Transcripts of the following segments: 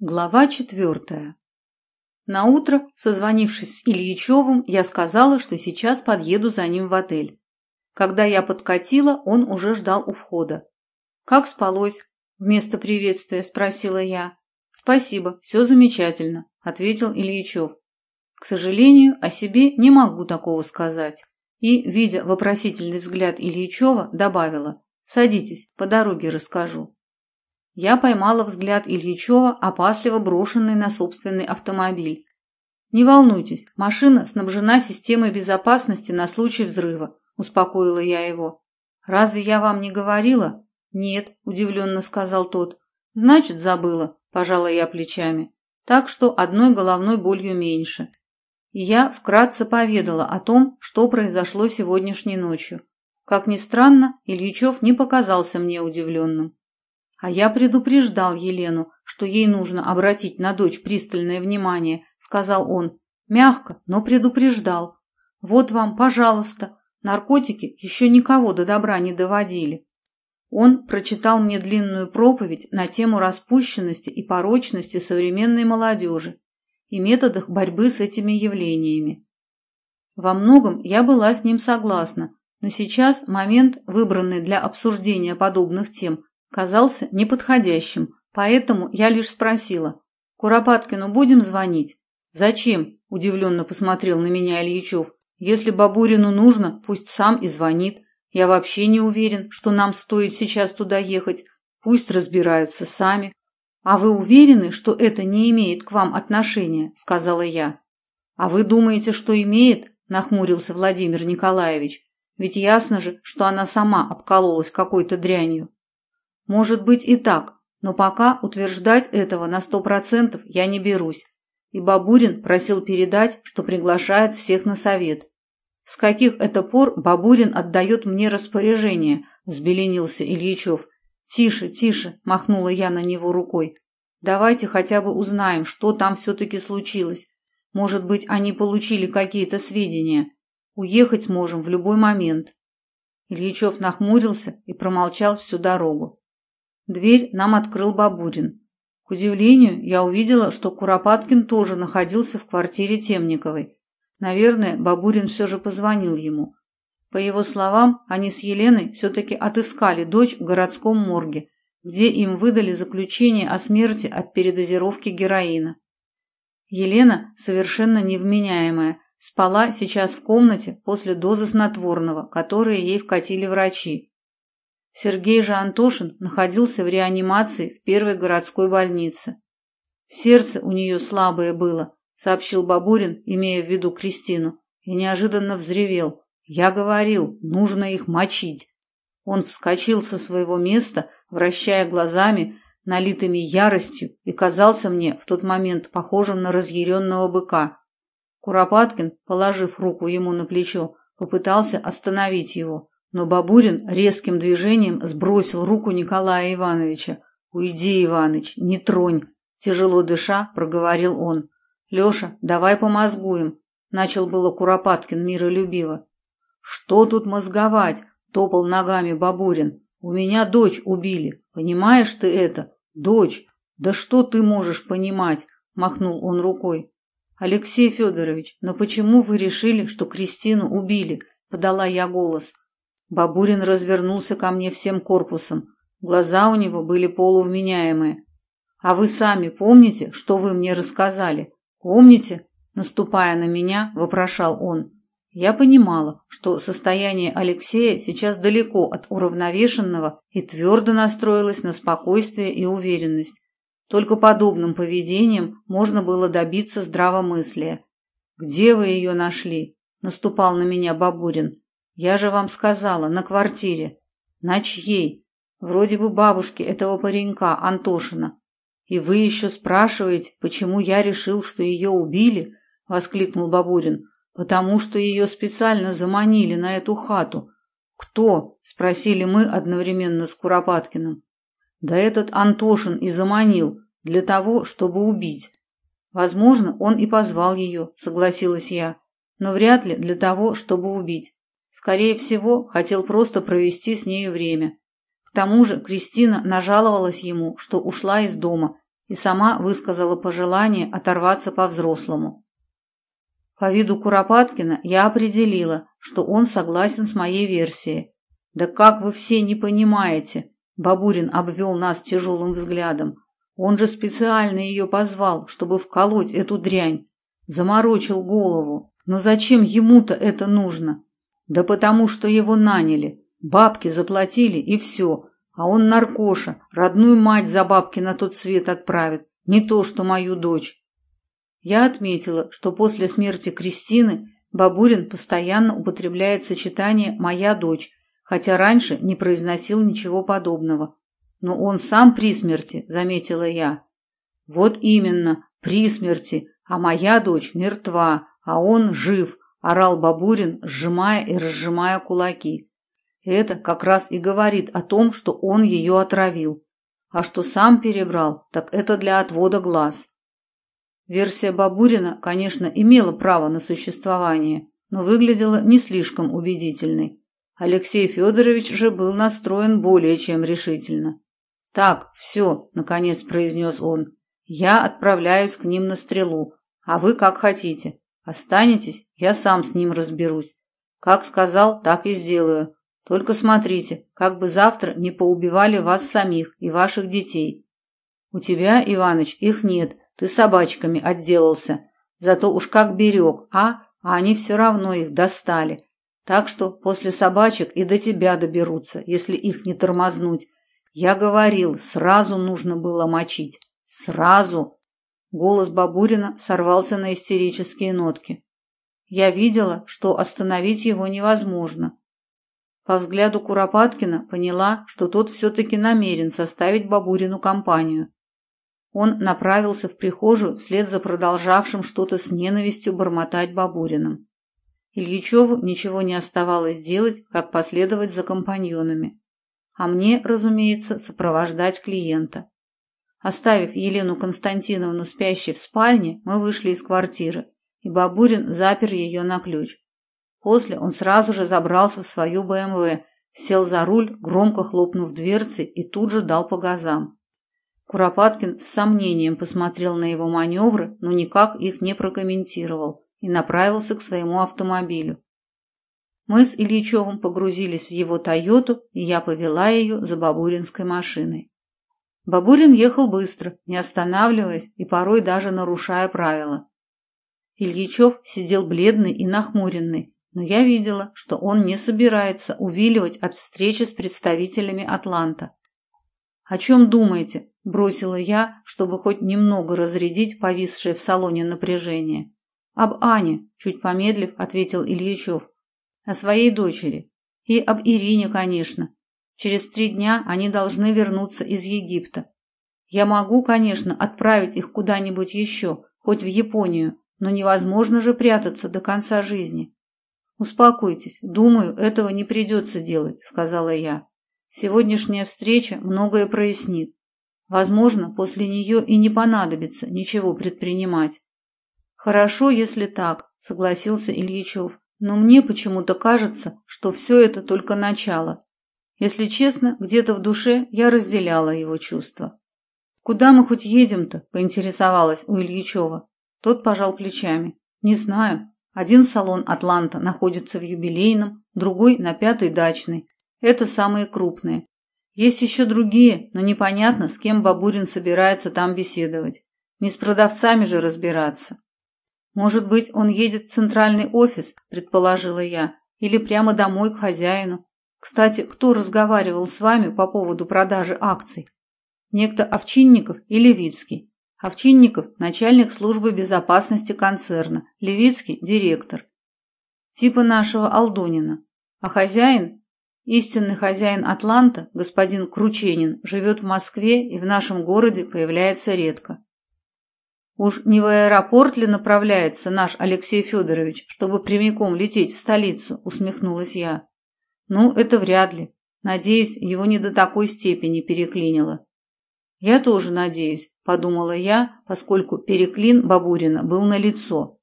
Глава четвертая. Наутро, созвонившись с Ильичевым, я сказала, что сейчас подъеду за ним в отель. Когда я подкатила, он уже ждал у входа. «Как спалось?» – вместо приветствия спросила я. «Спасибо, все замечательно», – ответил Ильичев. «К сожалению, о себе не могу такого сказать». И, видя вопросительный взгляд Ильичева, добавила «Садитесь, по дороге расскажу». Я поймала взгляд Ильичева, опасливо брошенный на собственный автомобиль. «Не волнуйтесь, машина снабжена системой безопасности на случай взрыва», – успокоила я его. «Разве я вам не говорила?» «Нет», – удивленно сказал тот. «Значит, забыла», – пожала я плечами. «Так что одной головной болью меньше». И я вкратце поведала о том, что произошло сегодняшней ночью. Как ни странно, Ильичев не показался мне удивленным. А я предупреждал Елену, что ей нужно обратить на дочь пристальное внимание, сказал он. Мягко, но предупреждал. Вот вам, пожалуйста, наркотики еще никого до добра не доводили. Он прочитал мне длинную проповедь на тему распущенности и порочности современной молодежи и методах борьбы с этими явлениями. Во многом я была с ним согласна, но сейчас момент, выбранный для обсуждения подобных тем, казался неподходящим, поэтому я лишь спросила. «Куропаткину будем звонить?» «Зачем?» – удивленно посмотрел на меня Ильичев. «Если Бабурину нужно, пусть сам и звонит. Я вообще не уверен, что нам стоит сейчас туда ехать. Пусть разбираются сами». «А вы уверены, что это не имеет к вам отношения?» – сказала я. «А вы думаете, что имеет?» – нахмурился Владимир Николаевич. «Ведь ясно же, что она сама обкололась какой-то дрянью». Может быть и так, но пока утверждать этого на сто процентов я не берусь. И Бабурин просил передать, что приглашает всех на совет. С каких это пор Бабурин отдает мне распоряжение, взбеленился Ильичев. Тише, тише, махнула я на него рукой. Давайте хотя бы узнаем, что там все-таки случилось. Может быть, они получили какие-то сведения. Уехать можем в любой момент. Ильичев нахмурился и промолчал всю дорогу. Дверь нам открыл Бабурин. К удивлению, я увидела, что Куропаткин тоже находился в квартире Темниковой. Наверное, Бабурин все же позвонил ему. По его словам, они с Еленой все-таки отыскали дочь в городском морге, где им выдали заключение о смерти от передозировки героина. Елена, совершенно невменяемая, спала сейчас в комнате после дозы снотворного, которые ей вкатили врачи. Сергей же Антошин находился в реанимации в первой городской больнице. Сердце у нее слабое было, сообщил Бабурин, имея в виду Кристину, и неожиданно взревел. Я говорил, нужно их мочить. Он вскочил со своего места, вращая глазами, налитыми яростью, и казался мне в тот момент похожим на разъяренного быка. Куропаткин, положив руку ему на плечо, попытался остановить его. Но Бабурин резким движением сбросил руку Николая Ивановича. «Уйди, Иваныч, не тронь!» Тяжело дыша, проговорил он. «Леша, давай помозгуем!» Начал было Куропаткин миролюбиво. «Что тут мозговать?» – топал ногами Бабурин. «У меня дочь убили. Понимаешь ты это? Дочь! Да что ты можешь понимать?» – махнул он рукой. «Алексей Федорович, но почему вы решили, что Кристину убили?» – подала я голос. Бабурин развернулся ко мне всем корпусом. Глаза у него были полувменяемые. «А вы сами помните, что вы мне рассказали? Помните?» Наступая на меня, вопрошал он. Я понимала, что состояние Алексея сейчас далеко от уравновешенного и твердо настроилась на спокойствие и уверенность. Только подобным поведением можно было добиться здравомыслия. «Где вы ее нашли?» – наступал на меня Бабурин. Я же вам сказала, на квартире. На чьей? Вроде бы бабушки этого паренька, Антошина. И вы еще спрашиваете, почему я решил, что ее убили? Воскликнул Бабурин. Потому что ее специально заманили на эту хату. Кто? Спросили мы одновременно с Куропаткиным. Да этот Антошин и заманил, для того, чтобы убить. Возможно, он и позвал ее, согласилась я, но вряд ли для того, чтобы убить. Скорее всего, хотел просто провести с нею время. К тому же Кристина нажаловалась ему, что ушла из дома, и сама высказала пожелание оторваться по-взрослому. По виду Куропаткина я определила, что он согласен с моей версией. «Да как вы все не понимаете!» Бабурин обвел нас тяжелым взглядом. «Он же специально ее позвал, чтобы вколоть эту дрянь. Заморочил голову. Но зачем ему-то это нужно? Да потому что его наняли. Бабки заплатили и все. А он наркоша, родную мать за бабки на тот свет отправит. Не то, что мою дочь. Я отметила, что после смерти Кристины Бабурин постоянно употребляет сочетание «моя дочь», хотя раньше не произносил ничего подобного. Но он сам при смерти, заметила я. Вот именно, при смерти, а моя дочь мертва, а он жив, орал Бабурин, сжимая и разжимая кулаки. Это как раз и говорит о том, что он ее отравил. А что сам перебрал, так это для отвода глаз. Версия Бабурина, конечно, имела право на существование, но выглядела не слишком убедительной. Алексей Федорович же был настроен более чем решительно. «Так, все», — наконец произнес он, — «я отправляюсь к ним на стрелу, а вы как хотите. Останетесь, я сам с ним разберусь. Как сказал, так и сделаю. Только смотрите, как бы завтра не поубивали вас самих и ваших детей. У тебя, Иваныч, их нет, ты собачками отделался. Зато уж как берег, а? А они все равно их достали. Так что после собачек и до тебя доберутся, если их не тормознуть. Я говорил, сразу нужно было мочить. Сразу. Голос Бабурина сорвался на истерические нотки. Я видела, что остановить его невозможно. По взгляду Куропаткина поняла, что тот все-таки намерен составить Бабурину компанию. Он направился в прихожую вслед за продолжавшим что-то с ненавистью бормотать Бабуриным. Ильичеву ничего не оставалось делать, как последовать за компаньонами. А мне, разумеется, сопровождать клиента. Оставив Елену Константиновну спящей в спальне, мы вышли из квартиры, и Бабурин запер ее на ключ. После он сразу же забрался в свою БМВ, сел за руль, громко хлопнув дверцей и тут же дал по газам. Куропаткин с сомнением посмотрел на его маневры, но никак их не прокомментировал и направился к своему автомобилю. Мы с Ильичевым погрузились в его «Тойоту», и я повела ее за Бабуринской машиной. Бабурин ехал быстро, не останавливаясь и порой даже нарушая правила. Ильичев сидел бледный и нахмуренный, но я видела, что он не собирается увиливать от встречи с представителями Атланта. «О чем думаете?» бросила я, чтобы хоть немного разрядить повисшее в салоне напряжение. Об Ане, чуть помедлив, ответил Ильичев. О своей дочери. И об Ирине, конечно. Через три дня они должны вернуться из Египта. Я могу, конечно, отправить их куда-нибудь еще, хоть в Японию, но невозможно же прятаться до конца жизни. Успокойтесь, думаю, этого не придется делать, сказала я. Сегодняшняя встреча многое прояснит. Возможно, после нее и не понадобится ничего предпринимать. Хорошо, если так, согласился Ильичев. Но мне почему-то кажется, что все это только начало. Если честно, где-то в душе я разделяла его чувства. «Куда мы хоть едем-то?» – поинтересовалась у Ильичева. Тот пожал плечами. «Не знаю. Один салон «Атланта» находится в юбилейном, другой – на пятой дачной. Это самые крупные. Есть еще другие, но непонятно, с кем Бабурин собирается там беседовать. Не с продавцами же разбираться. Может быть, он едет в центральный офис, предположила я, или прямо домой к хозяину. Кстати, кто разговаривал с вами по поводу продажи акций? Некто Овчинников и Левицкий. Овчинников – начальник службы безопасности концерна, Левицкий – директор. Типа нашего Алдонина. А хозяин Истинный хозяин Атланта, господин Крученин, живет в Москве и в нашем городе появляется редко. Уж не в аэропорт ли направляется наш Алексей Федорович, чтобы прямиком лететь в столицу, усмехнулась я. Ну, это вряд ли. Надеюсь, его не до такой степени переклинило. Я тоже надеюсь, подумала я, поскольку переклин Бабурина был налицо.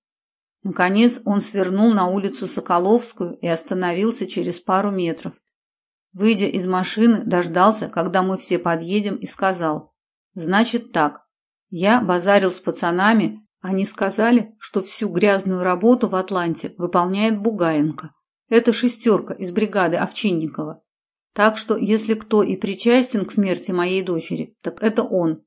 Наконец он свернул на улицу Соколовскую и остановился через пару метров. Выйдя из машины, дождался, когда мы все подъедем, и сказал: "Значит так. Я базарил с пацанами, они сказали, что всю грязную работу в Атланте выполняет Бугаенко. Это шестерка из бригады Овчинникова. Так что, если кто и причастен к смерти моей дочери, так это он.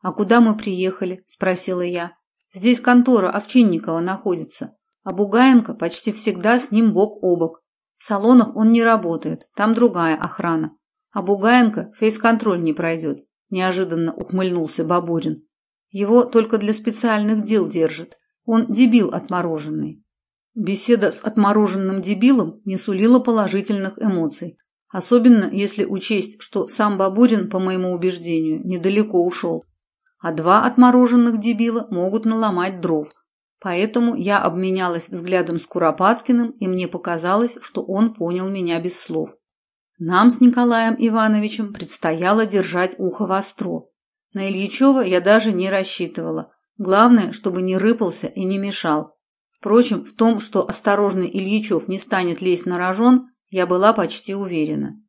А куда мы приехали? спросила я. Здесь контора Овчинникова находится, а Бугаенко почти всегда с ним бок о бок. В салонах он не работает, там другая охрана. А Бугаенко фейс-контроль не пройдет, неожиданно ухмыльнулся Бабурин. Его только для специальных дел держат. Он дебил отмороженный. Беседа с отмороженным дебилом не сулила положительных эмоций. Особенно если учесть, что сам Бабурин, по моему убеждению, недалеко ушел. А два отмороженных дебила могут наломать дров. Поэтому я обменялась взглядом с Куропаткиным, и мне показалось, что он понял меня без слов. Нам с Николаем Ивановичем предстояло держать ухо востро. На Ильичева я даже не рассчитывала. Главное, чтобы не рыпался и не мешал. Впрочем, в том, что осторожный Ильичев не станет лезть на рожон, я была почти уверена.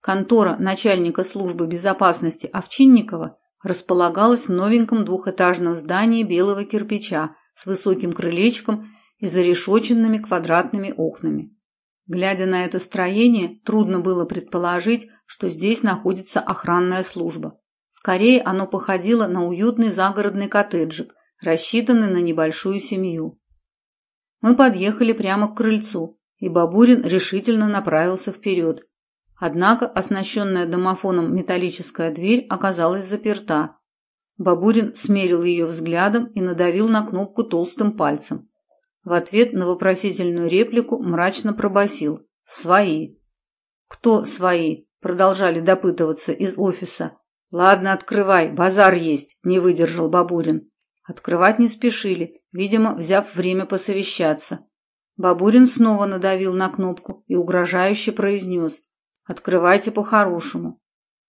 Контора начальника службы безопасности Овчинникова располагалась в новеньком двухэтажном здании белого кирпича с высоким крылечком и зарешоченными квадратными окнами. Глядя на это строение, трудно было предположить, что здесь находится охранная служба. Скорее, оно походило на уютный загородный коттеджик, рассчитанный на небольшую семью. Мы подъехали прямо к крыльцу, и Бабурин решительно направился вперед. Однако оснащенная домофоном металлическая дверь оказалась заперта. Бабурин смерил ее взглядом и надавил на кнопку толстым пальцем. В ответ на вопросительную реплику мрачно пробасил: «Свои». «Кто свои?» – продолжали допытываться из офиса. «Ладно, открывай, базар есть», – не выдержал Бабурин. Открывать не спешили, видимо, взяв время посовещаться. Бабурин снова надавил на кнопку и угрожающе произнес «Открывайте по-хорошему».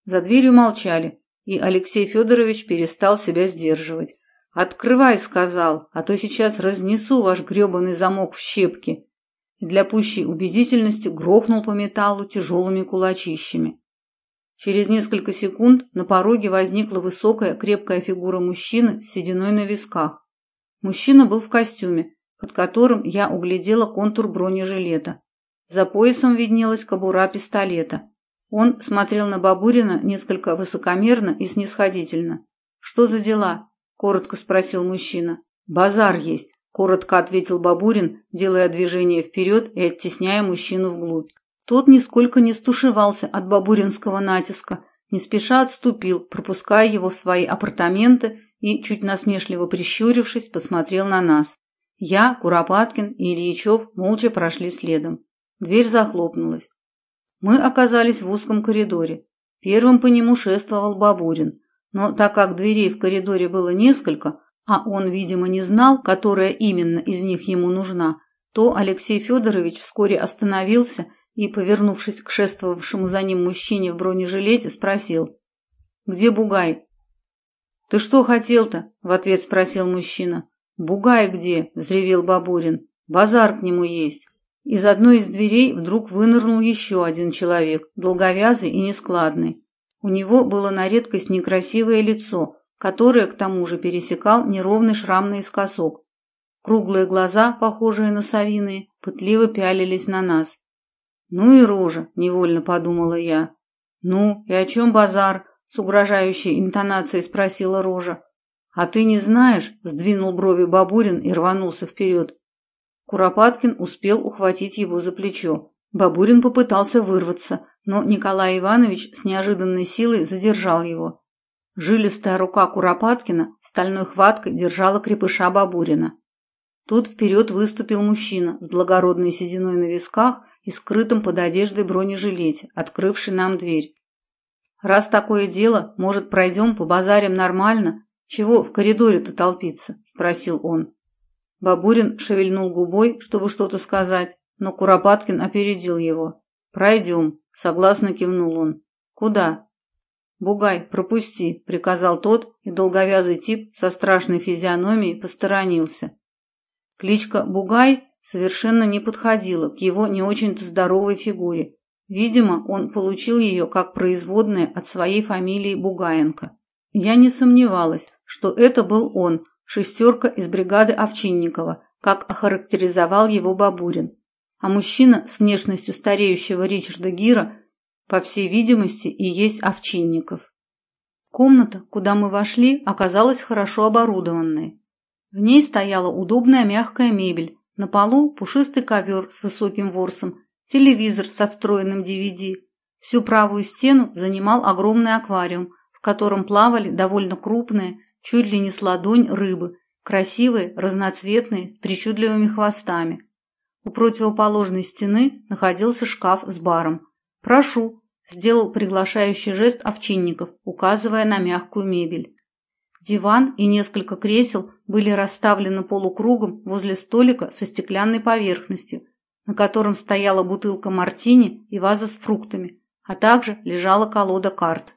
За дверью молчали, и Алексей Федорович перестал себя сдерживать. «Открывай», — сказал, — «а то сейчас разнесу ваш гребаный замок в щепки». И для пущей убедительности грохнул по металлу тяжелыми кулачищами. Через несколько секунд на пороге возникла высокая, крепкая фигура мужчины с сединой на висках. Мужчина был в костюме, под которым я углядела контур бронежилета. За поясом виднелась кобура пистолета. Он смотрел на Бабурина несколько высокомерно и снисходительно. «Что за дела?» – коротко спросил мужчина. «Базар есть», – коротко ответил Бабурин, делая движение вперед и оттесняя мужчину вглубь. Тот нисколько не стушевался от бабуринского натиска, не спеша отступил, пропуская его в свои апартаменты и, чуть насмешливо прищурившись, посмотрел на нас. Я, Куропаткин и Ильичев молча прошли следом. Дверь захлопнулась. Мы оказались в узком коридоре. Первым по нему шествовал Бабурин, но так как дверей в коридоре было несколько, а он, видимо, не знал, которая именно из них ему нужна, то Алексей Федорович вскоре остановился и, повернувшись к шествовавшему за ним мужчине в бронежилете, спросил: "Где Бугай?" "Ты что хотел-то?" в ответ спросил мужчина. «Бугай где?» – взревел Бабурин. «Базар к нему есть». Из одной из дверей вдруг вынырнул еще один человек, долговязый и нескладный. У него было на редкость некрасивое лицо, которое к тому же пересекал неровный шрам наискосок. Круглые глаза, похожие на совиные, пытливо пялились на нас. «Ну и рожа», – невольно подумала я. «Ну, и о чем базар?» – с угрожающей интонацией спросила рожа. «А ты не знаешь?» – сдвинул брови Бабурин и рванулся вперед. Куропаткин успел ухватить его за плечо. Бабурин попытался вырваться, но Николай Иванович с неожиданной силой задержал его. Жилистая рука Куропаткина стальной хваткой держала крепыша Бабурина. Тут вперед выступил мужчина с благородной сединой на висках и скрытым под одеждой бронежилете, открывший нам дверь. «Раз такое дело, может, пройдем, побазарим нормально?» «Чего в коридоре-то толпиться?» – спросил он. Бабурин шевельнул губой, чтобы что-то сказать, но Куропаткин опередил его. «Пройдем», – согласно кивнул он. «Куда?» «Бугай, пропусти», – приказал тот, и долговязый тип со страшной физиономией посторонился. Кличка Бугай совершенно не подходила к его не очень-то здоровой фигуре. Видимо, он получил ее как производное от своей фамилии Бугаенко. Я не сомневалась, что это был он, шестерка из бригады Овчинникова, как охарактеризовал его Бабурин. А мужчина с внешностью стареющего Ричарда Гира, по всей видимости, и есть Овчинников. Комната, куда мы вошли, оказалась хорошо оборудованной. В ней стояла удобная мягкая мебель, на полу пушистый ковер с высоким ворсом, телевизор со встроенным DVD. Всю правую стену занимал огромный аквариум, в котором плавали довольно крупные, чуть ли не с ладонь рыбы, красивые, разноцветные, с причудливыми хвостами. У противоположной стены находился шкаф с баром. «Прошу», – сделал приглашающий жест овчинников, указывая на мягкую мебель. Диван и несколько кресел были расставлены полукругом возле столика со стеклянной поверхностью, на котором стояла бутылка мартини и ваза с фруктами, а также лежала колода карт.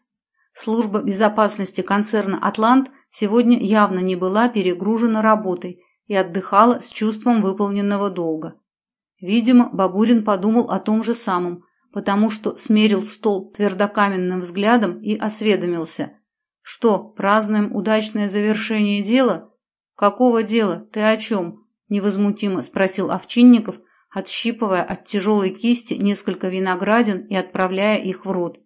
Служба безопасности концерна «Атлант» сегодня явно не была перегружена работой и отдыхала с чувством выполненного долга. Видимо, Бабурин подумал о том же самом, потому что смерил стол твердокаменным взглядом и осведомился. «Что, празднуем удачное завершение дела?» «Какого дела? Ты о чем?» – невозмутимо спросил Овчинников, отщипывая от тяжелой кисти несколько виноградин и отправляя их в рот.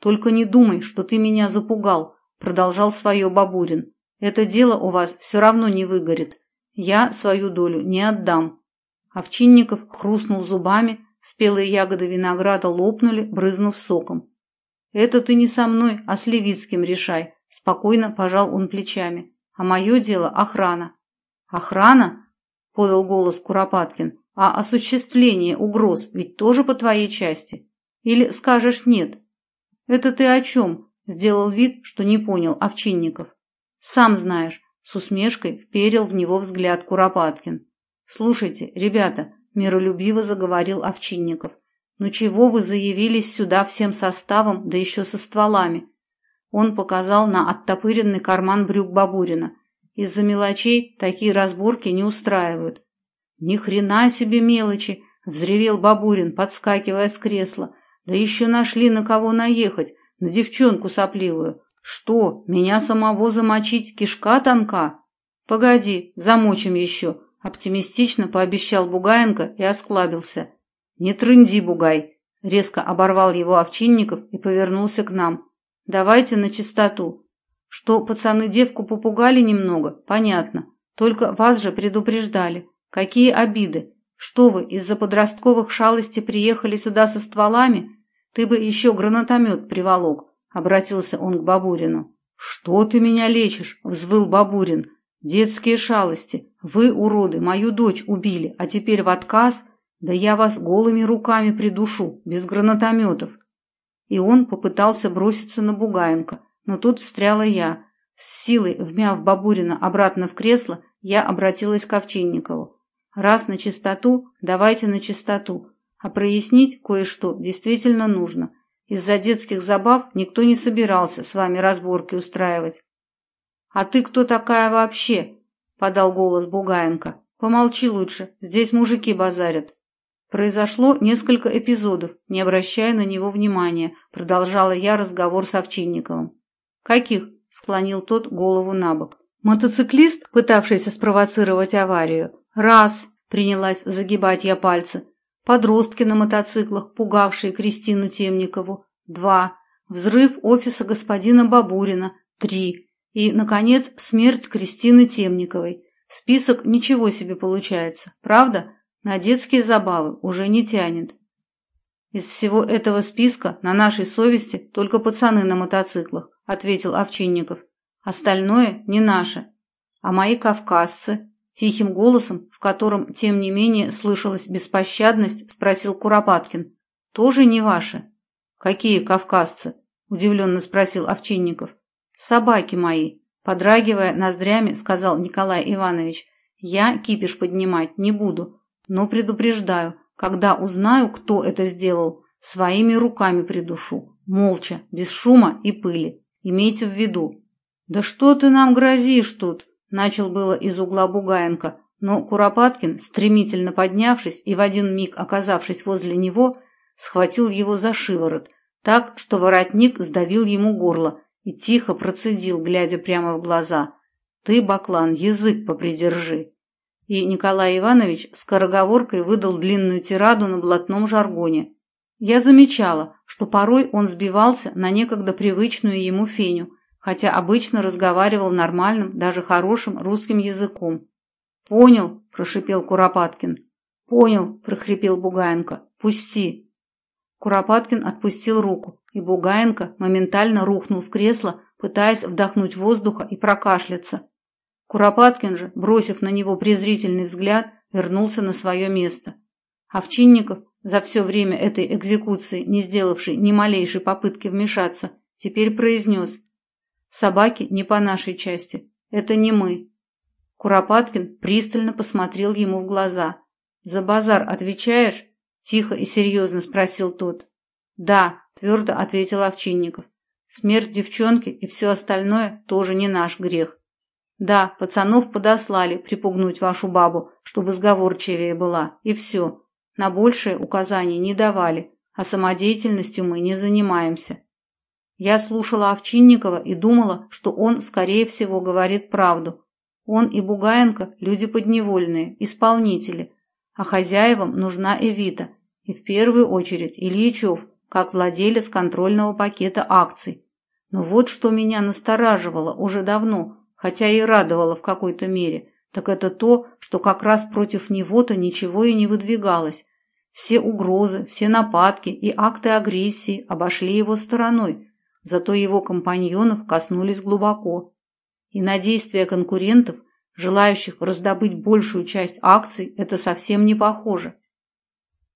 «Только не думай, что ты меня запугал», – продолжал свое Бабурин. «Это дело у вас все равно не выгорит. Я свою долю не отдам». Овчинников хрустнул зубами, спелые ягоды винограда лопнули, брызнув соком. «Это ты не со мной, а с Левицким решай», – спокойно пожал он плечами. «А мое дело – охрана». «Охрана?» – подал голос Куропаткин. «А осуществление угроз ведь тоже по твоей части? Или скажешь нет?» «Это ты о чем?» – сделал вид, что не понял Овчинников. «Сам знаешь», – с усмешкой вперил в него взгляд Куропаткин. «Слушайте, ребята», – миролюбиво заговорил Овчинников, «ну чего вы заявились сюда всем составом, да еще со стволами?» Он показал на оттопыренный карман брюк Бабурина. «Из-за мелочей такие разборки не устраивают». «Ни хрена себе мелочи!» – взревел Бабурин, подскакивая с кресла. «Да еще нашли на кого наехать, на девчонку сопливую. Что, меня самого замочить кишка тонка?» «Погоди, замочим еще», Оптимистично пообещал Бугаенко и осклабился. «Не трынди, Бугай!» Резко оборвал его Овчинников и повернулся к нам. «Давайте на чистоту. Что пацаны девку попугали немного, понятно. Только вас же предупреждали. Какие обиды? Что вы, из-за подростковых шалостей приехали сюда со стволами? Ты бы еще гранатомет приволок», — обратился он к Бабурину. «Что ты меня лечишь?» — взвыл Бабурин. Детские шалости. Вы, уроды, мою дочь убили, а теперь в отказ? Да я вас голыми руками придушу, без гранатометов. И он попытался броситься на Бугаенко, но тут встряла я. С силой, вмяв Бабурина обратно в кресло, я обратилась к Овчинникову. Раз на чистоту, давайте на чистоту. А прояснить кое-что действительно нужно. Из-за детских забав никто не собирался с вами разборки устраивать. «А ты кто такая вообще?» – подал голос Бугаенко. «Помолчи лучше, здесь мужики базарят». Произошло несколько эпизодов, не обращая на него внимания, продолжала я разговор с Овчинниковым. «Каких?» – склонил тот голову на бок. «Мотоциклист, пытавшийся спровоцировать аварию. Раз!» – принялась загибать я пальцы. «Подростки на мотоциклах, пугавшие Кристину Темникову. Два. Взрыв офиса господина Бабурина. Три. И, наконец, смерть Кристины Темниковой. Список ничего себе получается, правда? На детские забавы уже не тянет. Из всего этого списка на нашей совести только пацаны на мотоциклах, ответил Овчинников. Остальное не наше. А мои кавказцы, тихим голосом, в котором, тем не менее, слышалась беспощадность, спросил Куропаткин. Тоже не ваши? Какие кавказцы? Удивленно спросил Овчинников. «Собаки мои!» – подрагивая ноздрями, сказал Николай Иванович. «Я кипиш поднимать не буду, но предупреждаю, когда узнаю, кто это сделал, своими руками придушу, молча, без шума и пыли. Имейте в виду». «Да что ты нам грозишь тут?» – начал было из угла Бугаенко, но Куропаткин, стремительно поднявшись и в один миг оказавшись возле него, схватил его за шиворот, так, что воротник сдавил ему горло и тихо процедил, глядя прямо в глаза. «Ты, Баклан, язык попридержи!» И Николай Иванович скороговоркой выдал длинную тираду на блатном жаргоне. Я замечала, что порой он сбивался на некогда привычную ему феню, хотя обычно разговаривал нормальным, даже хорошим русским языком. «Понял», – прошипел Куропаткин. «Понял», – прохрипел Бугаенко. «Пусти». Куропаткин отпустил руку, и Бугаенко моментально рухнул в кресло, пытаясь вдохнуть воздуха и прокашляться. Куропаткин же, бросив на него презрительный взгляд, вернулся на свое место. Овчинников, за все время этой экзекуции не сделавший ни малейшей попытки вмешаться, теперь произнес «Собаки не по нашей части, это не мы». Куропаткин пристально посмотрел ему в глаза. «За базар отвечаешь?» – тихо и серьезно спросил тот. «Да», – твердо ответил Овчинников. «Смерть девчонки и все остальное тоже не наш грех. Да, пацанов подослали припугнуть вашу бабу, чтобы сговорчивее была, и все. На большее указаний не давали, а самодеятельностью мы не занимаемся. Я слушала Овчинникова и думала, что он, скорее всего, говорит правду. Он и Бугаенко – люди подневольные, исполнители, а хозяевам нужна Эвита, и в первую очередь Ильичев, как владелец контрольного пакета акций. Но вот что меня настораживало уже давно, хотя и радовало в какой-то мере, так это то, что как раз против него-то ничего и не выдвигалось, все угрозы, все нападки и акты агрессии обошли его стороной, зато его компаньонов коснулись глубоко. И на действия конкурентов, желающих раздобыть большую часть акций, это совсем не похоже.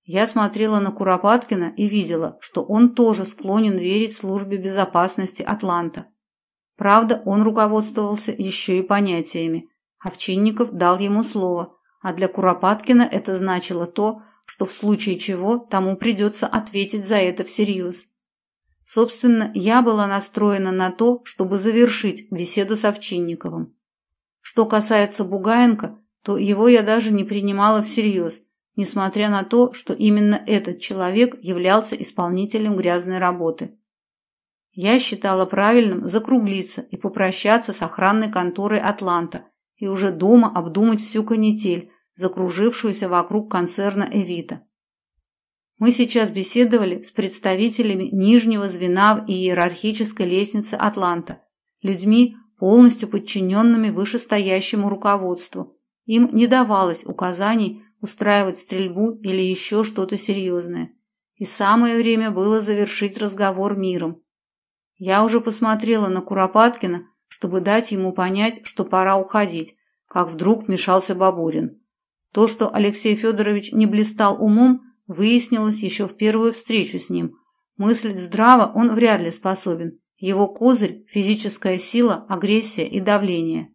Я смотрела на Куропаткина и видела, что он тоже склонен верить службе безопасности Атланта. Правда, он руководствовался еще и понятиями. Овчинников дал ему слово, а для Куропаткина это значило то, что в случае чего тому придется ответить за это всерьез. Собственно, я была настроена на то, чтобы завершить беседу с Овчинниковым. Что касается Бугаенко, то его я даже не принимала всерьез, несмотря на то, что именно этот человек являлся исполнителем грязной работы. Я считала правильным закруглиться и попрощаться с охранной конторой «Атланта» и уже дома обдумать всю канитель, закружившуюся вокруг концерна «Эвита». Мы сейчас беседовали с представителями нижнего звена в иерархической лестнице «Атланта», людьми, полностью подчиненными вышестоящему руководству. Им не давалось указаний устраивать стрельбу или еще что-то серьезное. И самое время было завершить разговор миром. Я уже посмотрела на Куропаткина, чтобы дать ему понять, что пора уходить, как вдруг мешался Бабурин. То, что Алексей Федорович не блистал умом, выяснилось еще в первую встречу с ним. Мыслить здраво он вряд ли способен. Его козырь – физическая сила, агрессия и давление.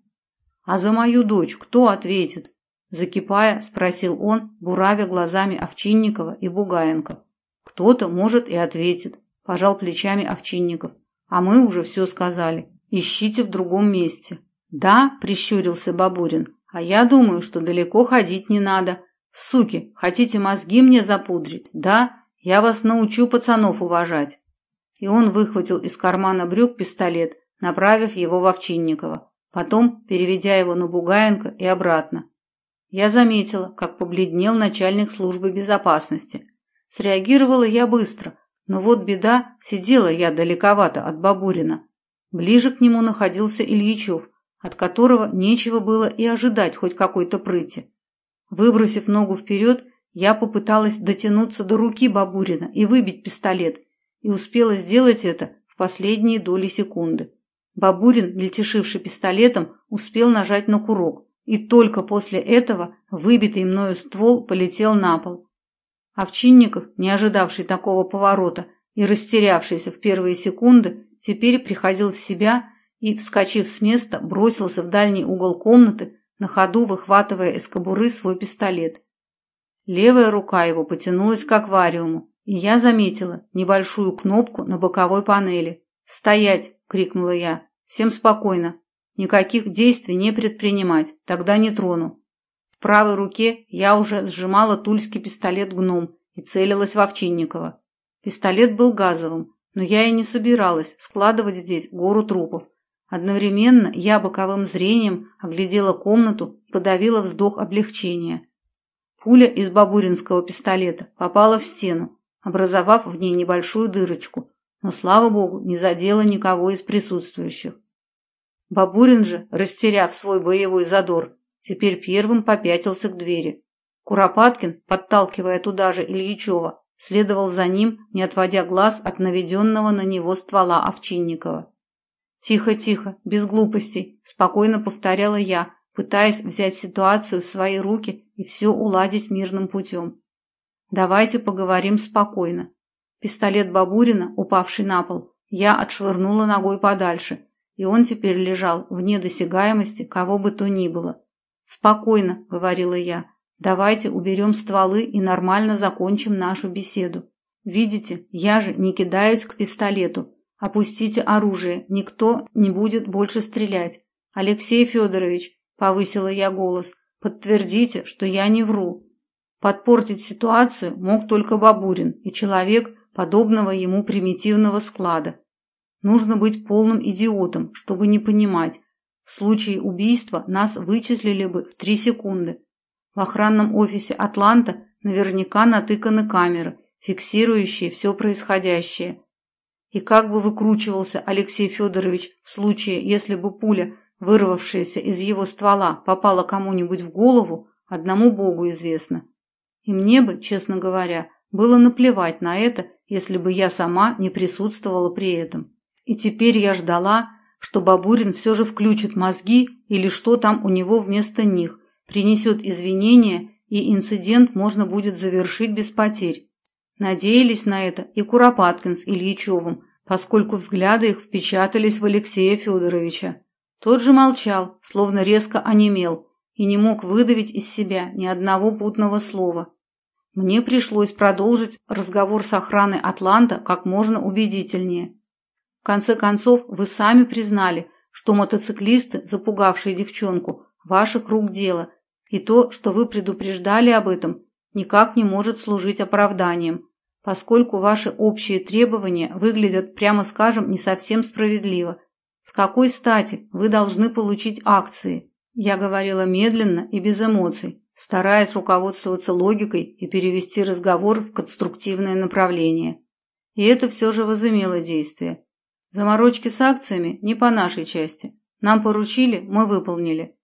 «А за мою дочь кто ответит?» Закипая, спросил он, буравя глазами Овчинникова и Бугаенко. «Кто-то, может, и ответит», – пожал плечами Овчинников. «А мы уже все сказали. Ищите в другом месте». «Да», – прищурился Бабурин, а я думаю, что далеко ходить не надо. Суки, хотите мозги мне запудрить? Да, я вас научу пацанов уважать. И он выхватил из кармана брюк пистолет, направив его в Овчинникова, потом переведя его на Бугаенко и обратно. Я заметила, как побледнел начальник службы безопасности. Среагировала я быстро, но вот беда, сидела я далековато от Бабурина. Ближе к нему находился Ильичев, от которого нечего было и ожидать хоть какой-то прыти. Выбросив ногу вперед, я попыталась дотянуться до руки Бабурина и выбить пистолет, и успела сделать это в последние доли секунды. Бабурин, мельтешивший пистолетом, успел нажать на курок, и только после этого выбитый мною ствол полетел на пол. Овчинников, не ожидавший такого поворота и растерявшийся в первые секунды, теперь приходил в себя и, вскочив с места, бросился в дальний угол комнаты, на ходу выхватывая из кобуры свой пистолет. Левая рука его потянулась к аквариуму, и я заметила небольшую кнопку на боковой панели. «Стоять!» – крикнула я. «Всем спокойно. Никаких действий не предпринимать, тогда не трону». В правой руке я уже сжимала тульский пистолет «Гном» и целилась в Овчинникова. Пистолет был газовым, но я и не собиралась складывать здесь гору трупов. Одновременно я боковым зрением оглядела комнату и подавила вздох облегчения. Пуля из бабуринского пистолета попала в стену, образовав в ней небольшую дырочку, но, слава богу, не задела никого из присутствующих. Бабурин же, растеряв свой боевой задор, теперь первым попятился к двери. Куропаткин, подталкивая туда же Ильичева, следовал за ним, не отводя глаз от наведенного на него ствола Овчинникова. «Тихо, тихо, без глупостей», – спокойно повторяла я, пытаясь взять ситуацию в свои руки и все уладить мирным путем. «Давайте поговорим спокойно». Пистолет Бабурина, упавший на пол, я отшвырнула ногой подальше, и он теперь лежал вне досягаемости кого бы то ни было. «Спокойно», — говорила я, — «давайте уберем стволы и нормально закончим нашу беседу. Видите, я же не кидаюсь к пистолету. Опустите оружие, никто не будет больше стрелять. Алексей Федорович, повысила я голос, подтвердите, что я не вру. Подпортить ситуацию мог только Бабурин и человек подобного ему примитивного склада. Нужно быть полным идиотом, чтобы не понимать, в случае убийства нас вычислили бы в три секунды. В охранном офисе «Атланта» наверняка натыканы камеры, фиксирующие все происходящее. И как бы выкручивался Алексей Федорович в случае, если бы пуля, вырвавшаяся из его ствола, попала кому-нибудь в голову, одному Богу известно. И мне бы, честно говоря, было наплевать на это, если бы я сама не присутствовала при этом. И теперь я ждала, что Бабурин все же включит мозги или что там у него вместо них, принесет извинения, и инцидент можно будет завершить без потерь. Надеялись на это и Куропаткин с Ильичевым, поскольку взгляды их впечатались в Алексея Федоровича. Тот же молчал, словно резко онемел, и не мог выдавить из себя ни одного путного слова. Мне пришлось продолжить разговор с охраной Атланта как можно убедительнее. В конце концов, вы сами признали, что мотоциклисты, запугавшие девчонку, ваших рук дело, и то, что вы предупреждали об этом, никак не может служить оправданием, поскольку ваши общие требования выглядят, прямо скажем, не совсем справедливо. С какой стати вы должны получить акции? Я говорила медленно и без эмоций, стараясь руководствоваться логикой и перевести разговор в конструктивное направление. И это все же возымело действие. Заморочки с акциями не по нашей части. Нам поручили, мы выполнили.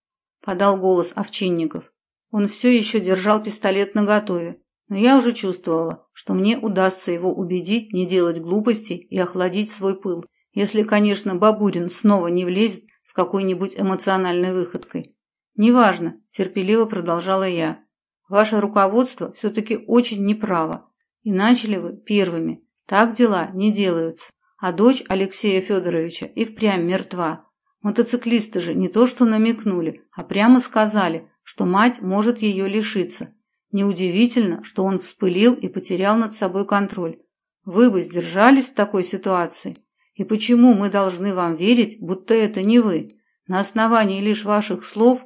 Подал голос Овчинников. Он все еще держал пистолет наготове, но я уже чувствовала, что мне удастся его убедить не делать глупостей и охладить свой пыл, если, конечно, Бабурин снова не влезет с какой-нибудь эмоциональной выходкой. «Неважно», – терпеливо продолжала я. «Ваше руководство все-таки очень неправо. И начали вы первыми. Так дела не делаются а дочь Алексея Федоровича и впрямь мертва. Мотоциклисты же не то что намекнули, а прямо сказали, что мать может ее лишиться. Неудивительно, что он вспылил и потерял над собой контроль. Вы бы сдержались в такой ситуации? И почему мы должны вам верить, будто это не вы? На основании лишь ваших слов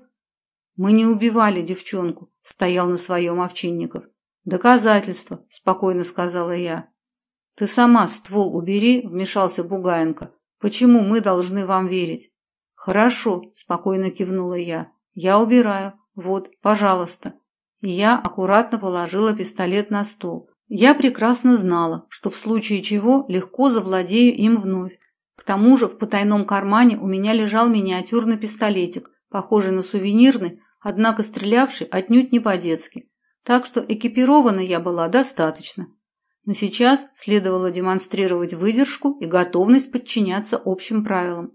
мы не убивали девчонку, стоял на своем Овчинников. Доказательства, спокойно сказала я. «Ты сама ствол убери», — вмешался Бугаенко. «Почему мы должны вам верить?» «Хорошо», — спокойно кивнула я. «Я убираю. Вот, пожалуйста». Я аккуратно положила пистолет на стол. Я прекрасно знала, что в случае чего легко завладею им вновь. К тому же в потайном кармане у меня лежал миниатюрный пистолетик, похожий на сувенирный, однако стрелявший отнюдь не по-детски. Так что экипирована я была достаточно. Но сейчас следовало демонстрировать выдержку и готовность подчиняться общим правилам.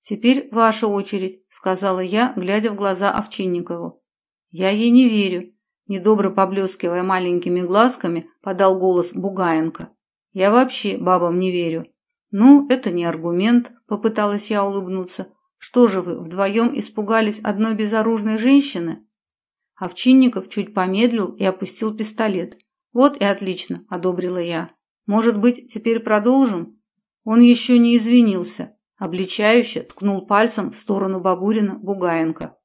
«Теперь ваша очередь», — сказала я, глядя в глаза Овчинникову. «Я ей не верю», — недобро поблескивая маленькими глазками, подал голос Бугаенко. «Я вообще бабам не верю». «Ну, это не аргумент», — попыталась я улыбнуться. «Что же вы, вдвоем испугались одной безоружной женщины?» Овчинников чуть помедлил и опустил пистолет. «Вот и отлично», – одобрила я. «Может быть, теперь продолжим?» Он еще не извинился. Обличающе ткнул пальцем в сторону Бабурина Бугаенко.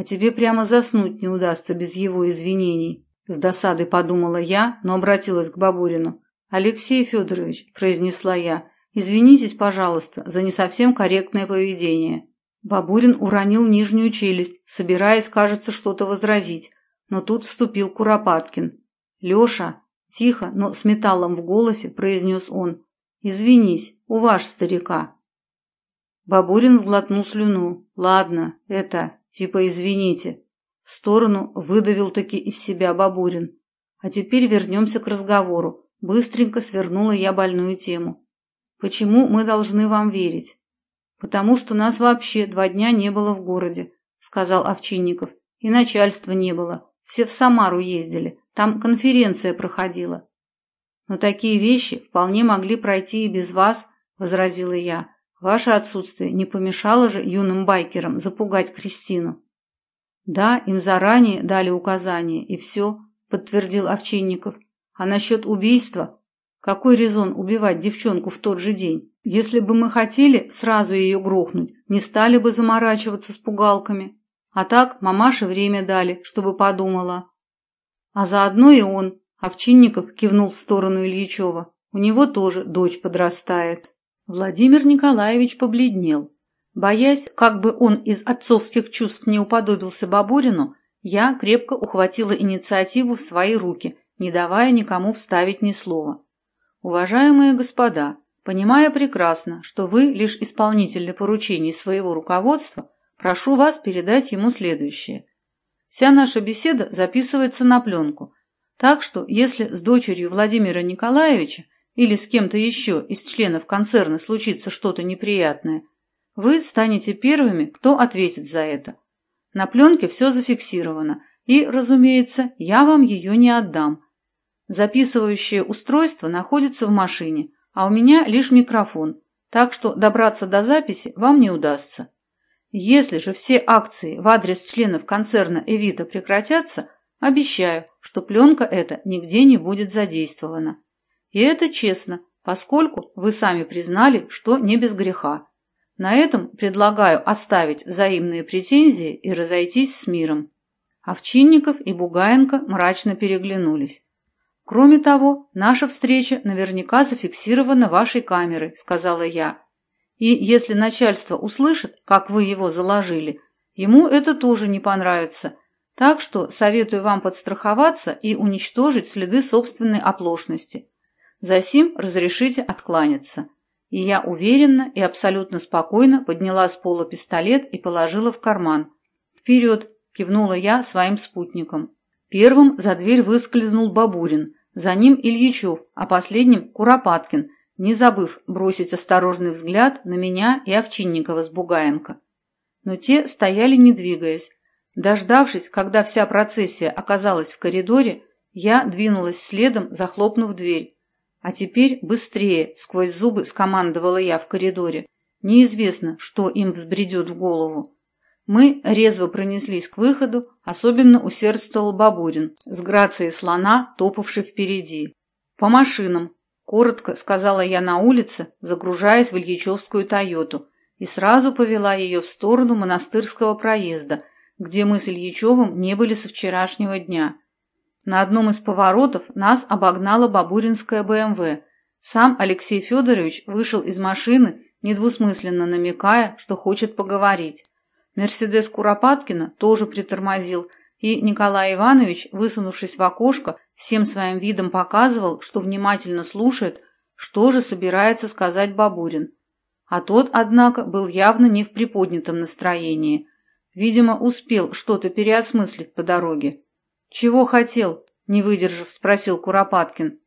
«А тебе прямо заснуть не удастся без его извинений», – с досадой подумала я, но обратилась к Бабурину. «Алексей Федорович», – произнесла я, – «извинитесь, пожалуйста, за не совсем корректное поведение». Бабурин уронил нижнюю челюсть, собираясь, кажется, что-то возразить, но тут вступил Куропаткин. «Леша!» – тихо, но с металлом в голосе произнес он. «Извинись, у ваш старика». Бабурин сглотнул слюну. «Ладно, это, типа извините». В сторону выдавил таки из себя Бабурин. А теперь вернемся к разговору. Быстренько свернула я больную тему. Почему мы должны вам верить? Потому что нас вообще два дня не было в городе, сказал Овчинников. И начальства не было. Все в Самару ездили. Там конференция проходила. Но такие вещи вполне могли пройти и без вас, возразила я. Ваше отсутствие не помешало же юным байкерам запугать Кристину. Да, им заранее дали указания, и все, подтвердил Овчинников. А насчет убийства? Какой резон убивать девчонку в тот же день? Если бы мы хотели сразу ее грохнуть, не стали бы заморачиваться с пугалками. А так мамаше время дали, чтобы подумала. А заодно и он, Овчинников кивнул в сторону Ильичева. У него тоже дочь подрастает. Владимир Николаевич побледнел. Боясь, как бы он из отцовских чувств не уподобился Бабурину, я крепко ухватила инициативу в свои руки, не давая никому вставить ни слова. Уважаемые господа, понимая прекрасно, что вы лишь исполнительны поручений своего руководства, прошу вас передать ему следующее. Вся наша беседа записывается на пленку, так что если с дочерью Владимира Николаевича или с кем-то еще из членов концерна случится что-то неприятное, вы станете первыми, кто ответит за это. На пленке все зафиксировано, и, разумеется, я вам ее не отдам. Записывающее устройство находится в машине, а у меня лишь микрофон, так что добраться до записи вам не удастся. Если же все акции в адрес членов концерна «Эвита» прекратятся, обещаю, что пленка эта нигде не будет задействована. И это честно, поскольку вы сами признали, что не без греха. На этом предлагаю оставить взаимные претензии и разойтись с миром. Овчинников и Бугаенко мрачно переглянулись. Кроме того, наша встреча наверняка зафиксирована вашей камерой, сказала я. И если начальство услышит, как вы его заложили, ему это тоже не понравится. Так что советую вам подстраховаться и уничтожить следы собственной оплошности. Засим разрешите откланяться. И я уверенно и абсолютно спокойно подняла с пола пистолет и положила в карман. «Вперед!» – кивнула я своим спутникам. Первым за дверь выскользнул Бабурин, за ним Ильичев, а последним – Куропаткин, не забыв бросить осторожный взгляд на меня и Овчинникова с Бугаенко. Но те стояли не двигаясь. Дождавшись, когда вся процессия оказалась в коридоре, я двинулась следом, захлопнув дверь. А теперь быстрее, сквозь зубы скомандовала я в коридоре. Неизвестно, что им взбредет в голову. Мы резво пронеслись к выходу, особенно усердствовал Бабурин, с грацией слона, топавший впереди. «По машинам», – коротко сказала я на улице, загружаясь в Ильичевскую «Тойоту», и сразу повела ее в сторону монастырского проезда, где мы с Ильичевым не были со вчерашнего дня. На одном из поворотов нас обогнала бабуринская БМВ. Сам Алексей Федорович вышел из машины, недвусмысленно намекая, что хочет поговорить. Мерседес Куропаткина тоже притормозил, и Николай Иванович, высунувшись в окошко, всем своим видом показывал, что внимательно слушает, что же собирается сказать Бабурин. А тот, однако, был явно не в приподнятом настроении. Видимо, успел что-то переосмыслить по дороге. «Чего хотел?» – не выдержав, спросил Куропаткин.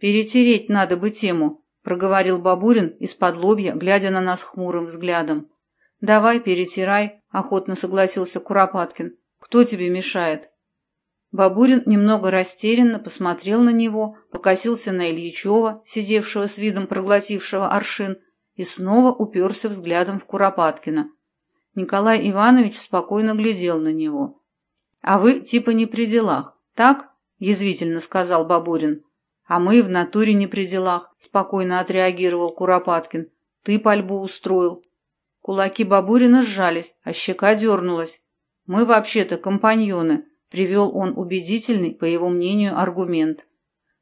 «Перетереть надо бы тему», – проговорил Бабурин из-под лобья, глядя на нас хмурым взглядом. «Давай, перетирай», – охотно согласился Куропаткин. «Кто тебе мешает?» Бабурин немного растерянно посмотрел на него, покосился на Ильичева, сидевшего с видом проглотившего аршин, и снова уперся взглядом в Куропаткина. Николай Иванович спокойно глядел на него. «А вы типа не при делах, так?» – язвительно сказал Бабурин. «А мы в натуре не при делах», – спокойно отреагировал Куропаткин. «Ты пальбу устроил». Кулаки Бабурина сжались, а щека дернулась. «Мы вообще-то компаньоны», – привел он убедительный, по его мнению, аргумент.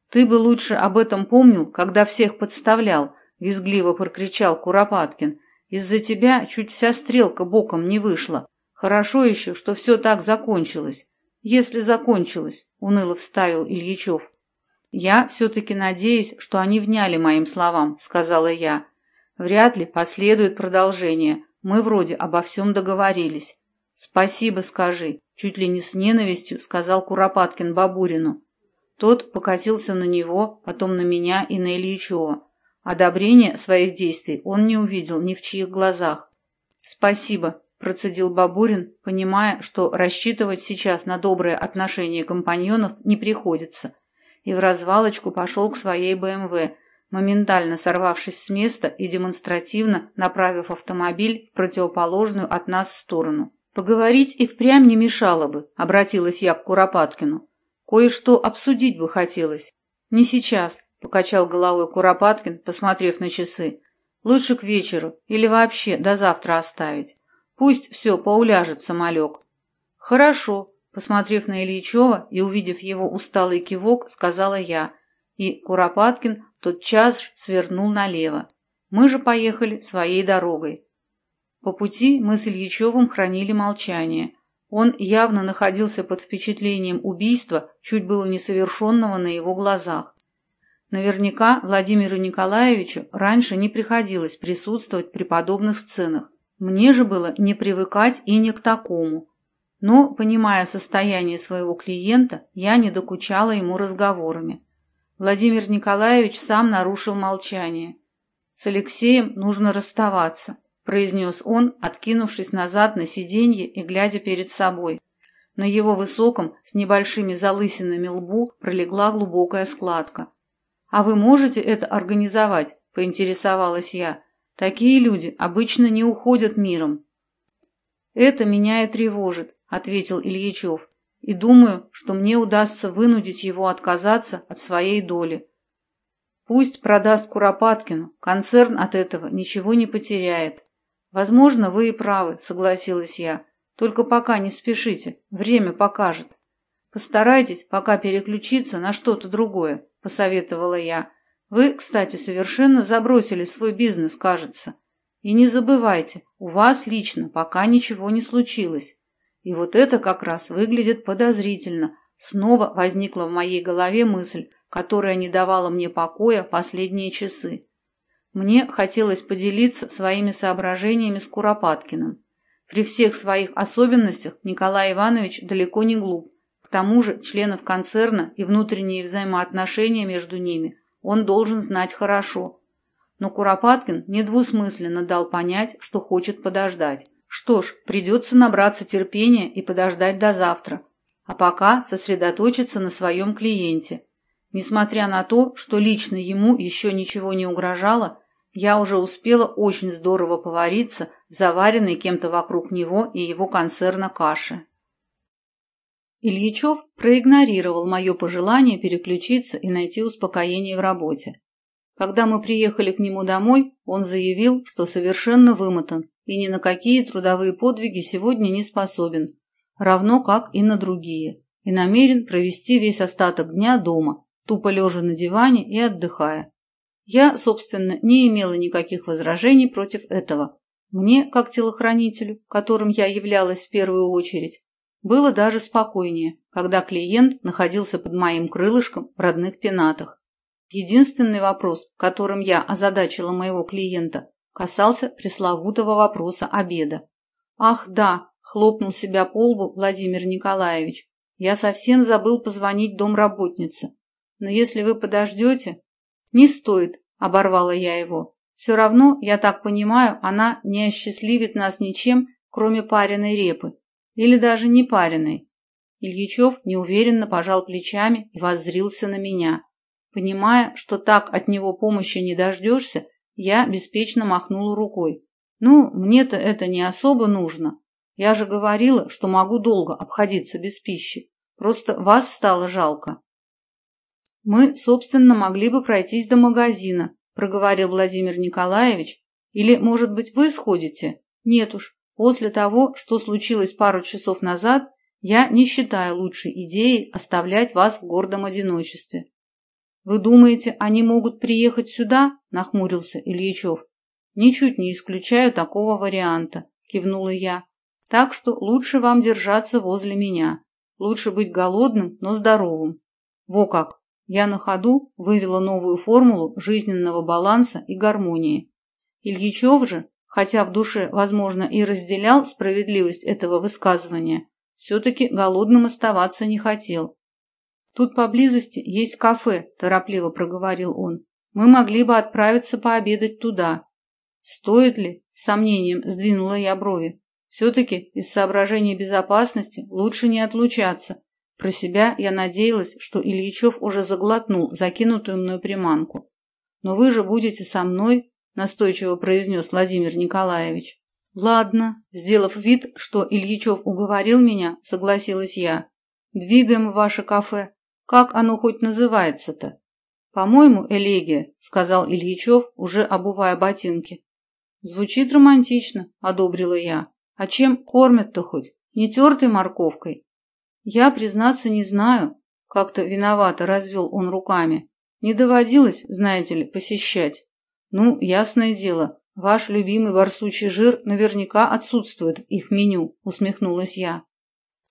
Ты бы лучше об этом помнил, когда всех подставлял, визгливо прокричал Куропаткин. Из-за тебя чуть вся стрелка боком не вышла. Хорошо еще, что все так закончилось. Если закончилось, уныло вставил Ильичев. Я все-таки надеюсь, что они вняли моим словам, сказала я. Вряд ли последует продолжение. Мы вроде обо всем договорились. Спасибо скажи, чуть ли не с ненавистью сказал Куропаткин Бабурину. Тот покатился на него, потом на меня и на Ильичева. Одобрения своих действий он не увидел ни в чьих глазах. «Спасибо», – процедил Бабурин, понимая, что рассчитывать сейчас на доброе отношение компаньонов не приходится, и в развалочку пошел к своей БМВ, моментально сорвавшись с места и демонстративно направив автомобиль в противоположную от нас сторону. «Поговорить и впрямь не мешало бы», – обратилась я к Куропаткину. Кое-что обсудить бы хотелось. Не сейчас, покачал головой Куропаткин, посмотрев на часы. Лучше к вечеру или вообще до завтра оставить. Пусть все поуляжет самолек. Хорошо, посмотрев на Ильичева и увидев его усталый кивок, сказала я. И Куропаткин тотчас свернул налево. Мы же поехали своей дорогой. По пути мы с Ильичевым хранили молчание – он явно находился под впечатлением убийства, чуть было несовершенного на его глазах. Наверняка Владимиру Николаевичу раньше не приходилось присутствовать при подобных сценах. Мне же было не привыкать и не к такому. Но, понимая состояние своего клиента, я не докучала ему разговорами. Владимир Николаевич сам нарушил молчание. С Алексеем нужно расставаться произнес он, откинувшись назад на сиденье и глядя перед собой. На его высоком, с небольшими залысинами лбу пролегла глубокая складка. «А вы можете это организовать?» – поинтересовалась я. «Такие люди обычно не уходят миром». «Это меня и тревожит», – ответил Ильичев. «И думаю, что мне удастся вынудить его отказаться от своей доли. Пусть продаст Куропаткину, концерн от этого ничего не потеряет. Возможно, вы и правы, согласилась я. Только пока не спешите, время покажет. Постарайтесь пока переключиться на что-то другое, посоветовала я. Вы, кстати, совершенно забросили свой бизнес, кажется. И не забывайте, у вас лично пока ничего не случилось. И вот это как раз выглядит подозрительно. Снова возникла в моей голове мысль, которая не давала мне покоя последние часы. Мне хотелось поделиться своими соображениями с Куропаткиным. При всех своих особенностях Николай Иванович далеко не глуп. К тому же членов концерна и внутренние взаимоотношения между ними он должен знать хорошо. Но Куропаткин недвусмысленно дал понять, что хочет подождать. Что ж, придется набраться терпения и подождать до завтра. А пока сосредоточиться на своем клиенте. Несмотря на то, что лично ему еще ничего не угрожало, я уже успела очень здорово повариться заваренной кем-то вокруг него и его концерна каши. Ильичев проигнорировал мое пожелание переключиться и найти успокоение в работе. Когда мы приехали к нему домой, он заявил, что совершенно вымотан и ни на какие трудовые подвиги сегодня не способен, равно как и на другие, и намерен провести весь остаток дня дома, тупо лежа на диване и отдыхая. Я, собственно, не имела никаких возражений против этого. Мне, как телохранителю, которым я являлась в первую очередь, было даже спокойнее, когда клиент находился под моим крылышком в родных пенатах. Единственный вопрос, которым я озадачила моего клиента, касался пресловутого вопроса обеда. «Ах, да!» – хлопнул себя по лбу Владимир Николаевич. «Я совсем забыл позвонить домработнице. Но если вы подождете, «Не стоит», – оборвала я его. «Все равно, я так понимаю, она не осчастливит нас ничем, кроме пареной репы. Или даже не пареной». Ильичев неуверенно пожал плечами и воззрился на меня. Понимая, что так от него помощи не дождешься, я беспечно махнула рукой. «Ну, мне-то это не особо нужно. Я же говорила, что могу долго обходиться без пищи. Просто вас стало жалко». Мы, собственно, могли бы пройтись до магазина, проговорил Владимир Николаевич. Или, может быть, вы сходите? Нет уж. После того, что случилось пару часов назад, я не считаю лучшей идеей оставлять вас в гордом одиночестве. Вы думаете, они могут приехать сюда? Нахмурился Ильичев. Ничуть не исключаю такого варианта, кивнула я. Так что лучше вам держаться возле меня. Лучше быть голодным, но здоровым. Во как! Я на ходу вывела новую формулу жизненного баланса и гармонии. Ильичев же, хотя в душе, возможно, и разделял справедливость этого высказывания, все-таки голодным оставаться не хотел. «Тут поблизости есть кафе», – торопливо проговорил он. «Мы могли бы отправиться пообедать туда». «Стоит ли?» – с сомнением сдвинула я брови. «Все-таки из соображений безопасности лучше не отлучаться, про себя я надеялась, что Ильичев уже заглотнул закинутую мной приманку. «Но вы же будете со мной», – настойчиво произнес Владимир Николаевич. «Ладно», – сделав вид, что Ильичев уговорил меня, согласилась я. «Двигаем в ваше кафе. Как оно хоть называется-то?» «По-моему, элегия», – сказал Ильичев, уже обувая ботинки. «Звучит романтично», – одобрила я. «А чем кормят-то хоть? Не тертой морковкой?» Я, признаться, не знаю. Как-то виновато развел он руками. Не доводилось, знаете ли, посещать. Ну, ясное дело, ваш любимый барсучий жир наверняка отсутствует в их меню, усмехнулась я.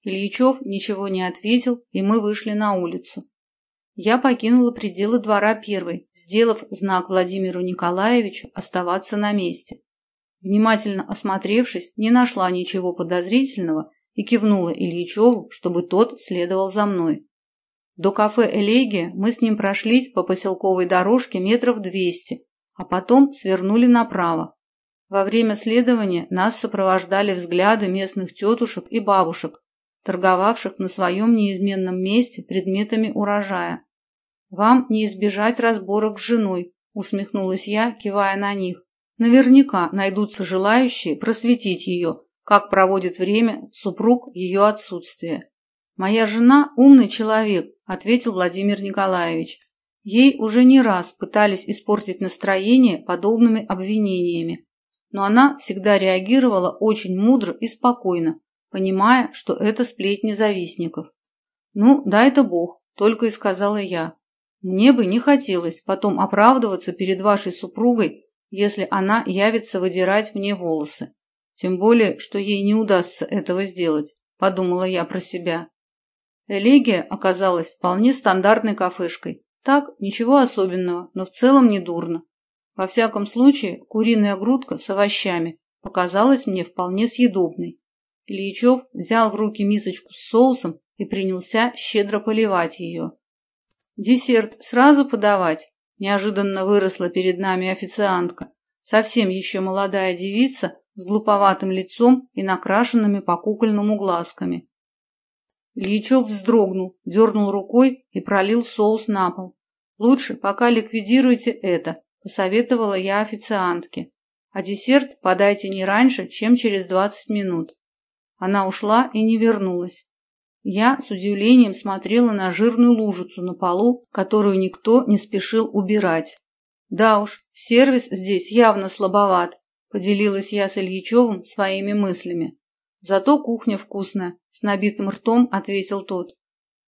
Ильичев ничего не ответил, и мы вышли на улицу. Я покинула пределы двора первой, сделав знак Владимиру Николаевичу оставаться на месте. Внимательно осмотревшись, не нашла ничего подозрительного и кивнула Ильичеву, чтобы тот следовал за мной. До кафе «Элегия» мы с ним прошлись по поселковой дорожке метров двести, а потом свернули направо. Во время следования нас сопровождали взгляды местных тетушек и бабушек, торговавших на своем неизменном месте предметами урожая. «Вам не избежать разборок с женой», — усмехнулась я, кивая на них. «Наверняка найдутся желающие просветить ее, как проводит время супруг ее отсутствие. «Моя жена – умный человек», – ответил Владимир Николаевич. Ей уже не раз пытались испортить настроение подобными обвинениями, но она всегда реагировала очень мудро и спокойно, понимая, что это сплетни завистников. «Ну, да это Бог», – только и сказала я. «Мне бы не хотелось потом оправдываться перед вашей супругой, если она явится выдирать мне волосы. Тем более, что ей не удастся этого сделать, подумала я про себя. Элегия оказалась вполне стандартной кафешкой. Так, ничего особенного, но в целом не дурно. Во всяком случае, куриная грудка с овощами показалась мне вполне съедобной. Ильичев взял в руки мисочку с соусом и принялся щедро поливать ее. «Десерт сразу подавать?» Неожиданно выросла перед нами официантка. Совсем еще молодая девица с глуповатым лицом и накрашенными по кукольному глазками. Ильичев вздрогнул, дернул рукой и пролил соус на пол. «Лучше пока ликвидируйте это», – посоветовала я официантке. «А десерт подайте не раньше, чем через двадцать минут». Она ушла и не вернулась. Я с удивлением смотрела на жирную лужицу на полу, которую никто не спешил убирать. Да уж, сервис здесь явно слабоват. Поделилась я с Ильичевым своими мыслями. Зато кухня вкусная, с набитым ртом ответил тот.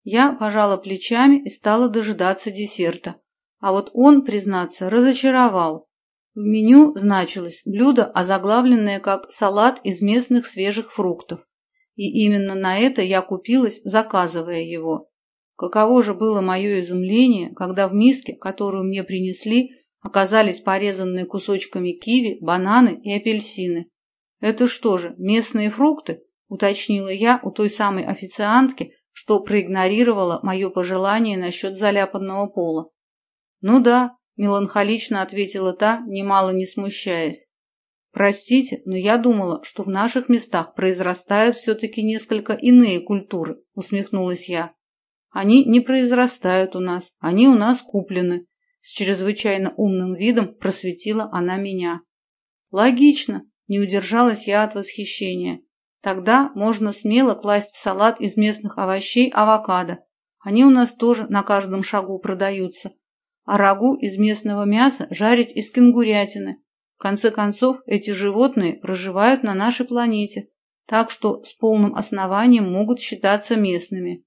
Я пожала плечами и стала дожидаться десерта. А вот он, признаться, разочаровал. В меню значилось блюдо, озаглавленное как салат из местных свежих фруктов. И именно на это я купилась, заказывая его. Каково же было мое изумление, когда в миске, которую мне принесли, оказались порезанные кусочками киви, бананы и апельсины. «Это что же, местные фрукты?» – уточнила я у той самой официантки, что проигнорировала мое пожелание насчет заляпанного пола. «Ну да», – меланхолично ответила та, немало не смущаясь. «Простите, но я думала, что в наших местах произрастают все-таки несколько иные культуры», – усмехнулась я. «Они не произрастают у нас, они у нас куплены», с чрезвычайно умным видом просветила она меня. Логично, не удержалась я от восхищения. Тогда можно смело класть в салат из местных овощей авокадо. Они у нас тоже на каждом шагу продаются. А рагу из местного мяса жарить из кенгурятины. В конце концов, эти животные проживают на нашей планете, так что с полным основанием могут считаться местными.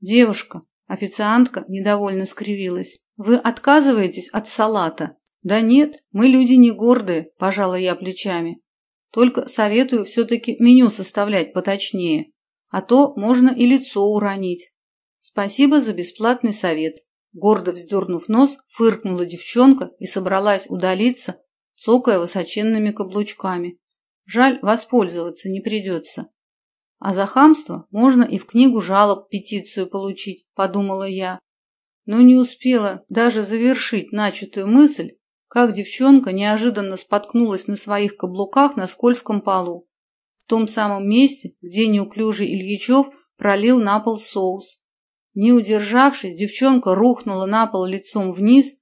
Девушка, официантка недовольно скривилась. Вы отказываетесь от салата? Да нет, мы люди не гордые, пожала я плечами. Только советую все-таки меню составлять поточнее, а то можно и лицо уронить. Спасибо за бесплатный совет. Гордо вздернув нос, фыркнула девчонка и собралась удалиться, цокая высоченными каблучками. Жаль, воспользоваться не придется. А за хамство можно и в книгу жалоб петицию получить, подумала я. Но не успела даже завершить начатую мысль, как девчонка неожиданно споткнулась на своих каблуках на скользком полу. В том самом месте, где неуклюжий Ильичев пролил на пол соус. Не удержавшись, девчонка рухнула на пол лицом вниз,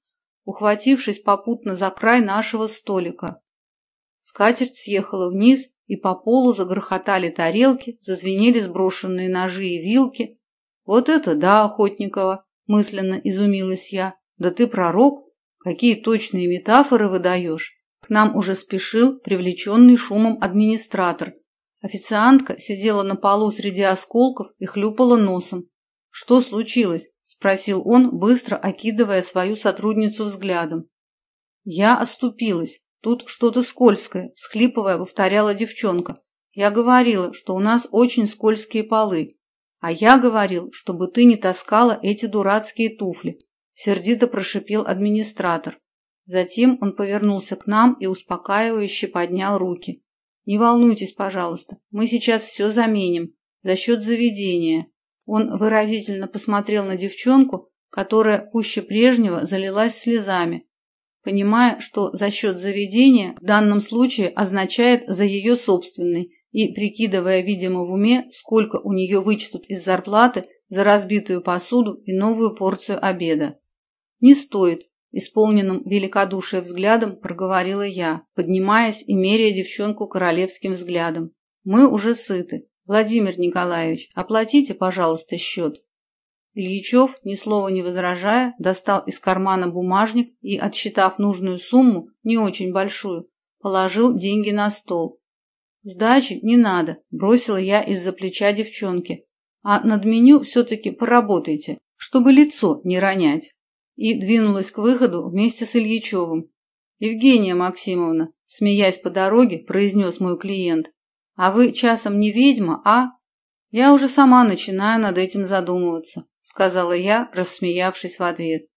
ухватившись попутно за край нашего столика. Скатерть съехала вниз, и по полу загрохотали тарелки, зазвенели сброшенные ножи и вилки. «Вот это да, Охотникова!» – мысленно изумилась я. «Да ты пророк! Какие точные метафоры выдаешь!» К нам уже спешил привлеченный шумом администратор. Официантка сидела на полу среди осколков и хлюпала носом. «Что случилось?» – спросил он, быстро окидывая свою сотрудницу взглядом. Я оступилась. Тут что-то скользкое, схлипывая, повторяла девчонка. Я говорила, что у нас очень скользкие полы. А я говорил, чтобы ты не таскала эти дурацкие туфли. Сердито прошипел администратор. Затем он повернулся к нам и успокаивающе поднял руки. Не волнуйтесь, пожалуйста, мы сейчас все заменим. За счет заведения. Он выразительно посмотрел на девчонку, которая пуще прежнего залилась слезами, понимая, что за счет заведения в данном случае означает за ее собственный, и прикидывая, видимо, в уме, сколько у нее вычтут из зарплаты за разбитую посуду и новую порцию обеда. «Не стоит», – исполненным великодушия взглядом проговорила я, поднимаясь и меряя девчонку королевским взглядом. «Мы уже сыты. Владимир Николаевич, оплатите, пожалуйста, счет». Ильичев, ни слова не возражая, достал из кармана бумажник и, отсчитав нужную сумму, не очень большую, положил деньги на стол. «Сдачи не надо», – бросила я из-за плеча девчонки. «А над меню все-таки поработайте, чтобы лицо не ронять». И двинулась к выходу вместе с Ильичевым. «Евгения Максимовна», – смеясь по дороге, произнес мой клиент, «а вы часом не ведьма, а?» «Я уже сама начинаю над этим задумываться сказала я, рассмеявшись в ответ.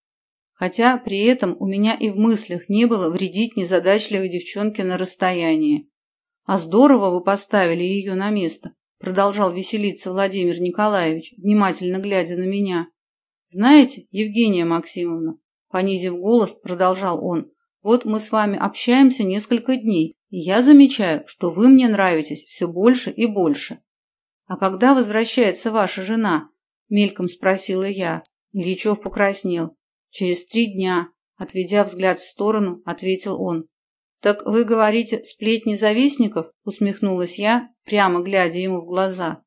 Хотя при этом у меня и в мыслях не было вредить незадачливой девчонке на расстоянии. А здорово вы поставили ее на место, продолжал веселиться Владимир Николаевич, внимательно глядя на меня. Знаете, Евгения Максимовна, понизив голос, продолжал он, вот мы с вами общаемся несколько дней, и я замечаю, что вы мне нравитесь все больше и больше. А когда возвращается ваша жена, Мельком спросила я. Ильичев покраснел. Через три дня, отведя взгляд в сторону, ответил он. «Так вы говорите, сплетни завистников?» – усмехнулась я, прямо глядя ему в глаза.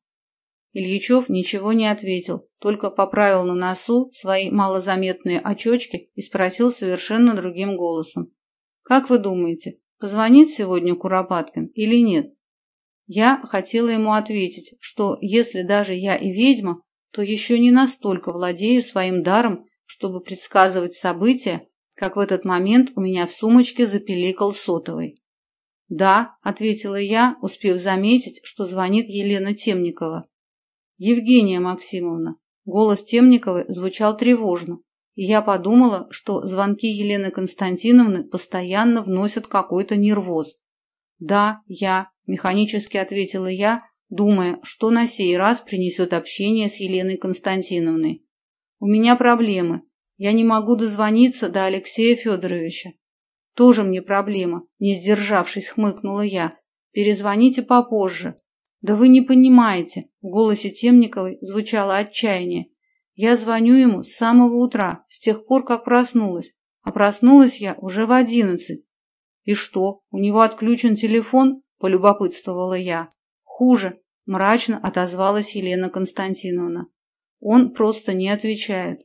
Ильичев ничего не ответил, только поправил на носу свои малозаметные очечки и спросил совершенно другим голосом. «Как вы думаете, позвонит сегодня Куропаткин или нет?» Я хотела ему ответить, что если даже я и ведьма, то еще не настолько владею своим даром, чтобы предсказывать события, как в этот момент у меня в сумочке запеликал сотовый. «Да», — ответила я, успев заметить, что звонит Елена Темникова. «Евгения Максимовна». Голос Темниковой звучал тревожно, и я подумала, что звонки Елены Константиновны постоянно вносят какой-то нервоз. «Да, я», — механически ответила я, думая, что на сей раз принесет общение с Еленой Константиновной. «У меня проблемы. Я не могу дозвониться до Алексея Федоровича». «Тоже мне проблема», – не сдержавшись, хмыкнула я. «Перезвоните попозже». «Да вы не понимаете», – в голосе Темниковой звучало отчаяние. «Я звоню ему с самого утра, с тех пор, как проснулась. А проснулась я уже в одиннадцать». «И что, у него отключен телефон?» – полюбопытствовала я. «Хуже», – мрачно отозвалась Елена Константиновна. «Он просто не отвечает».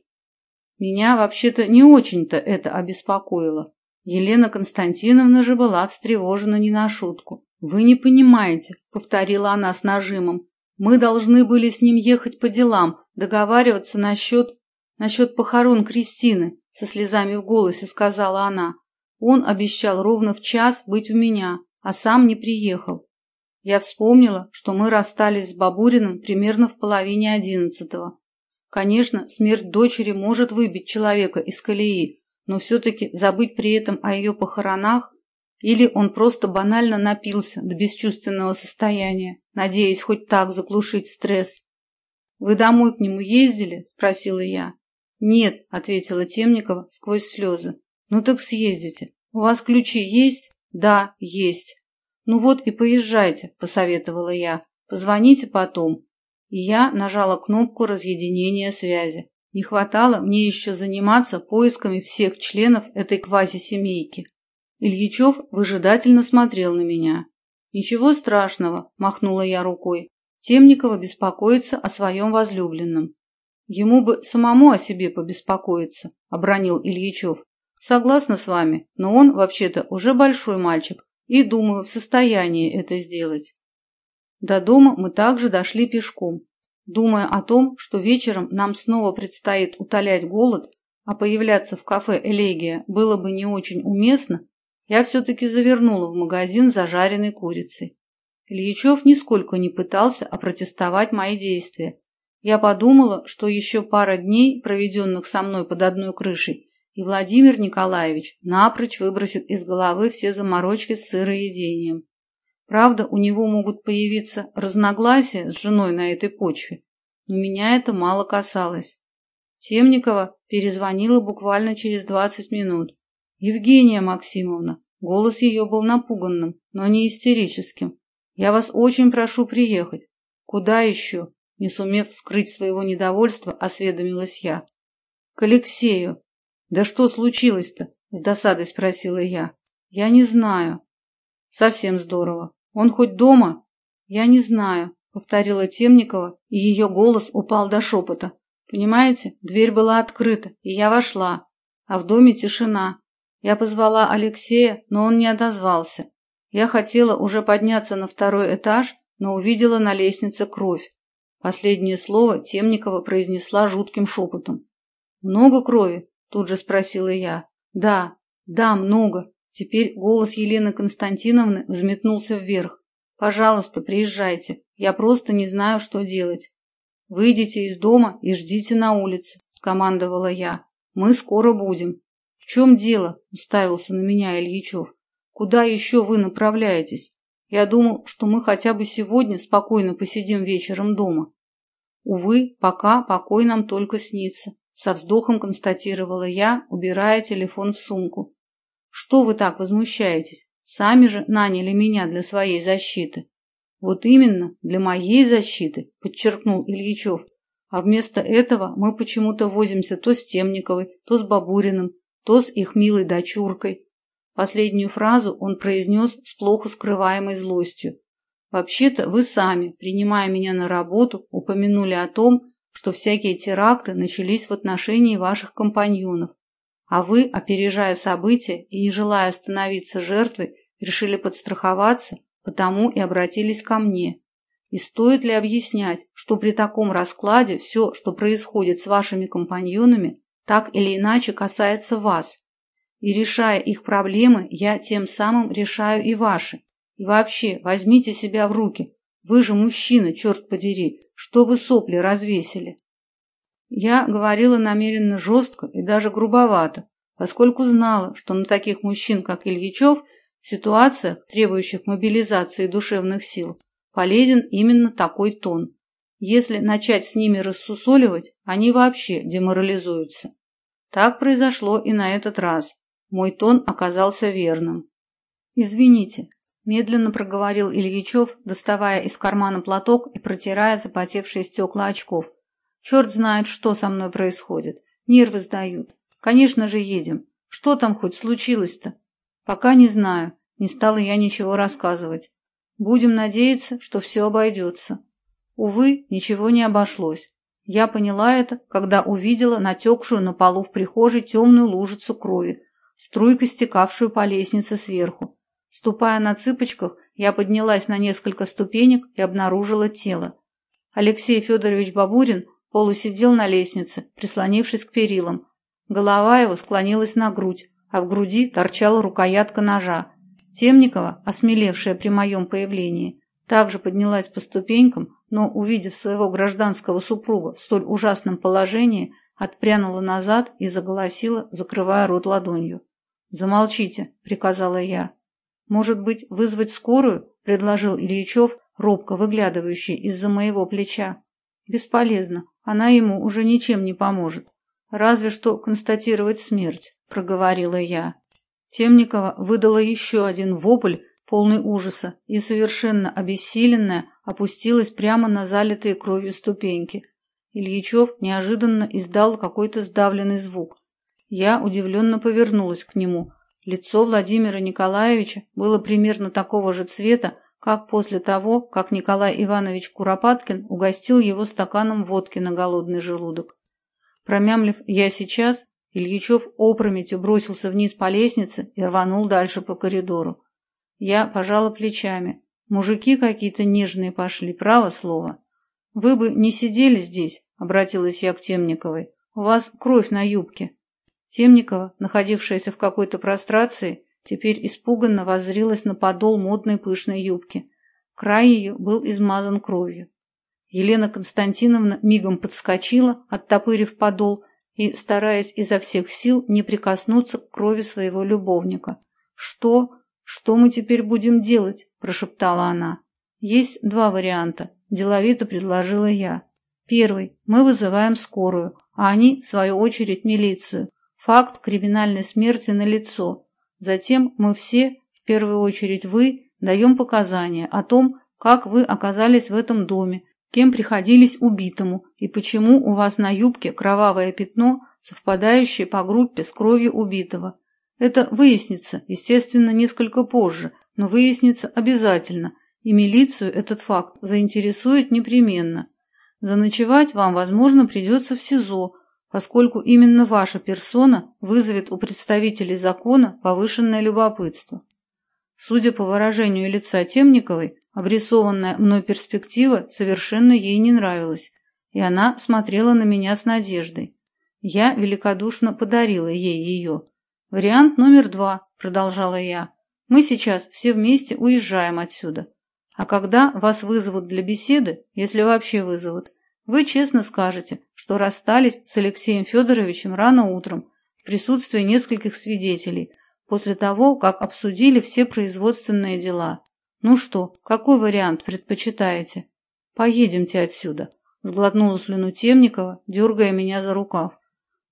Меня вообще-то не очень-то это обеспокоило. Елена Константиновна же была встревожена не на шутку. «Вы не понимаете», — повторила она с нажимом. «Мы должны были с ним ехать по делам, договариваться насчет... насчет похорон Кристины, со слезами в голосе сказала она. Он обещал ровно в час быть у меня, а сам не приехал. Я вспомнила, что мы расстались с Бабуриным примерно в половине одиннадцатого. Конечно, смерть дочери может выбить человека из колеи, но все-таки забыть при этом о ее похоронах или он просто банально напился до бесчувственного состояния, надеясь хоть так заглушить стресс. «Вы домой к нему ездили?» – спросила я. «Нет», – ответила Темникова сквозь слезы. «Ну так съездите. У вас ключи есть?» «Да, есть». «Ну вот и поезжайте», – посоветовала я. «Позвоните потом». И я нажала кнопку разъединения связи. Не хватало мне еще заниматься поисками всех членов этой квазисемейки. Ильичев выжидательно смотрел на меня. «Ничего страшного», – махнула я рукой. Темникова беспокоится о своем возлюбленном. Ему бы самому о себе побеспокоиться, – обронил Ильичев. Согласна с вами, но он, вообще-то, уже большой мальчик и, думаю, в состоянии это сделать. До дома мы также дошли пешком. Думая о том, что вечером нам снова предстоит утолять голод, а появляться в кафе «Элегия» было бы не очень уместно, я все-таки завернула в магазин за жареной курицей. Ильичев нисколько не пытался опротестовать мои действия. Я подумала, что еще пара дней, проведенных со мной под одной крышей, и Владимир Николаевич напрочь выбросит из головы все заморочки с сыроедением. Правда, у него могут появиться разногласия с женой на этой почве, но меня это мало касалось. Темникова перезвонила буквально через 20 минут. «Евгения Максимовна», голос ее был напуганным, но не истерическим. «Я вас очень прошу приехать». «Куда еще?» Не сумев скрыть своего недовольства, осведомилась я. «К Алексею». «Да что случилось-то?» С досадой спросила я. «Я не знаю». «Совсем здорово. Он хоть дома? Я не знаю, повторила Темникова, и ее голос упал до шепота. Понимаете, дверь была открыта, и я вошла, а в доме тишина. Я позвала Алексея, но он не отозвался. Я хотела уже подняться на второй этаж, но увидела на лестнице кровь. Последнее слово Темникова произнесла жутким шепотом. «Много крови?» – тут же спросила я. «Да, да, много. Теперь голос Елены Константиновны взметнулся вверх. «Пожалуйста, приезжайте. Я просто не знаю, что делать. Выйдите из дома и ждите на улице», – скомандовала я. «Мы скоро будем». «В чем дело?» – уставился на меня Ильичев. «Куда еще вы направляетесь? Я думал, что мы хотя бы сегодня спокойно посидим вечером дома». «Увы, пока покой нам только снится», – со вздохом констатировала я, убирая телефон в сумку. Что вы так возмущаетесь? Сами же наняли меня для своей защиты. Вот именно, для моей защиты, подчеркнул Ильичев. А вместо этого мы почему-то возимся то с Темниковой, то с Бабуриным, то с их милой дочуркой. Последнюю фразу он произнес с плохо скрываемой злостью. Вообще-то вы сами, принимая меня на работу, упомянули о том, что всякие теракты начались в отношении ваших компаньонов. А вы, опережая события и не желая становиться жертвой, решили подстраховаться, потому и обратились ко мне. И стоит ли объяснять, что при таком раскладе все, что происходит с вашими компаньонами, так или иначе касается вас? И решая их проблемы, я тем самым решаю и ваши. И вообще, возьмите себя в руки. Вы же мужчина, черт подери, что вы сопли развесили. Я говорила намеренно жестко и даже грубовато, поскольку знала, что на таких мужчин, как Ильичев, в ситуациях, требующих мобилизации душевных сил, полезен именно такой тон. Если начать с ними рассусоливать, они вообще деморализуются. Так произошло и на этот раз. Мой тон оказался верным. «Извините», – медленно проговорил Ильичев, доставая из кармана платок и протирая запотевшие стекла очков – Черт знает, что со мной происходит. Нервы сдают. Конечно же, едем. Что там хоть случилось-то? Пока не знаю. Не стала я ничего рассказывать. Будем надеяться, что все обойдется. Увы, ничего не обошлось. Я поняла это, когда увидела натекшую на полу в прихожей темную лужицу крови, струйкой стекавшую по лестнице сверху. Ступая на цыпочках, я поднялась на несколько ступенек и обнаружила тело. Алексей Федорович Бабурин полусидел на лестнице, прислонившись к перилам. Голова его склонилась на грудь, а в груди торчала рукоятка ножа. Темникова, осмелевшая при моем появлении, также поднялась по ступенькам, но, увидев своего гражданского супруга в столь ужасном положении, отпрянула назад и заголосила, закрывая рот ладонью. «Замолчите», — приказала я. «Может быть, вызвать скорую?» — предложил Ильичев, робко выглядывающий из-за моего плеча. «Бесполезно, она ему уже ничем не поможет. Разве что констатировать смерть», — проговорила я. Темникова выдала еще один вопль, полный ужаса, и совершенно обессиленная опустилась прямо на залитые кровью ступеньки. Ильичев неожиданно издал какой-то сдавленный звук. Я удивленно повернулась к нему. Лицо Владимира Николаевича было примерно такого же цвета, как после того, как Николай Иванович Куропаткин угостил его стаканом водки на голодный желудок. Промямлив «я сейчас», Ильичев опрометью бросился вниз по лестнице и рванул дальше по коридору. Я пожала плечами. Мужики какие-то нежные пошли, право слово. Вы бы не сидели здесь, обратилась я к Темниковой. У вас кровь на юбке. Темникова, находившаяся в какой-то прострации, теперь испуганно воззрилась на подол модной пышной юбки. Край ее был измазан кровью. Елена Константиновна мигом подскочила, оттопырив подол, и, стараясь изо всех сил не прикоснуться к крови своего любовника. «Что? Что мы теперь будем делать?» – прошептала она. «Есть два варианта», – деловито предложила я. «Первый. Мы вызываем скорую, а они, в свою очередь, милицию. Факт криминальной смерти налицо. Затем мы все, в первую очередь вы, даем показания о том, как вы оказались в этом доме, кем приходились убитому и почему у вас на юбке кровавое пятно, совпадающее по группе с кровью убитого. Это выяснится, естественно, несколько позже, но выяснится обязательно, и милицию этот факт заинтересует непременно. Заночевать вам, возможно, придется в СИЗО, поскольку именно ваша персона вызовет у представителей закона повышенное любопытство. Судя по выражению лица Темниковой, обрисованная мной перспектива совершенно ей не нравилась, и она смотрела на меня с надеждой. Я великодушно подарила ей ее. «Вариант номер два», — продолжала я. «Мы сейчас все вместе уезжаем отсюда. А когда вас вызовут для беседы, если вообще вызовут, вы честно скажете, что расстались с Алексеем Федоровичем рано утром в присутствии нескольких свидетелей, после того, как обсудили все производственные дела. Ну что, какой вариант предпочитаете? Поедемте отсюда, сглотнула слюну Темникова, дергая меня за рукав.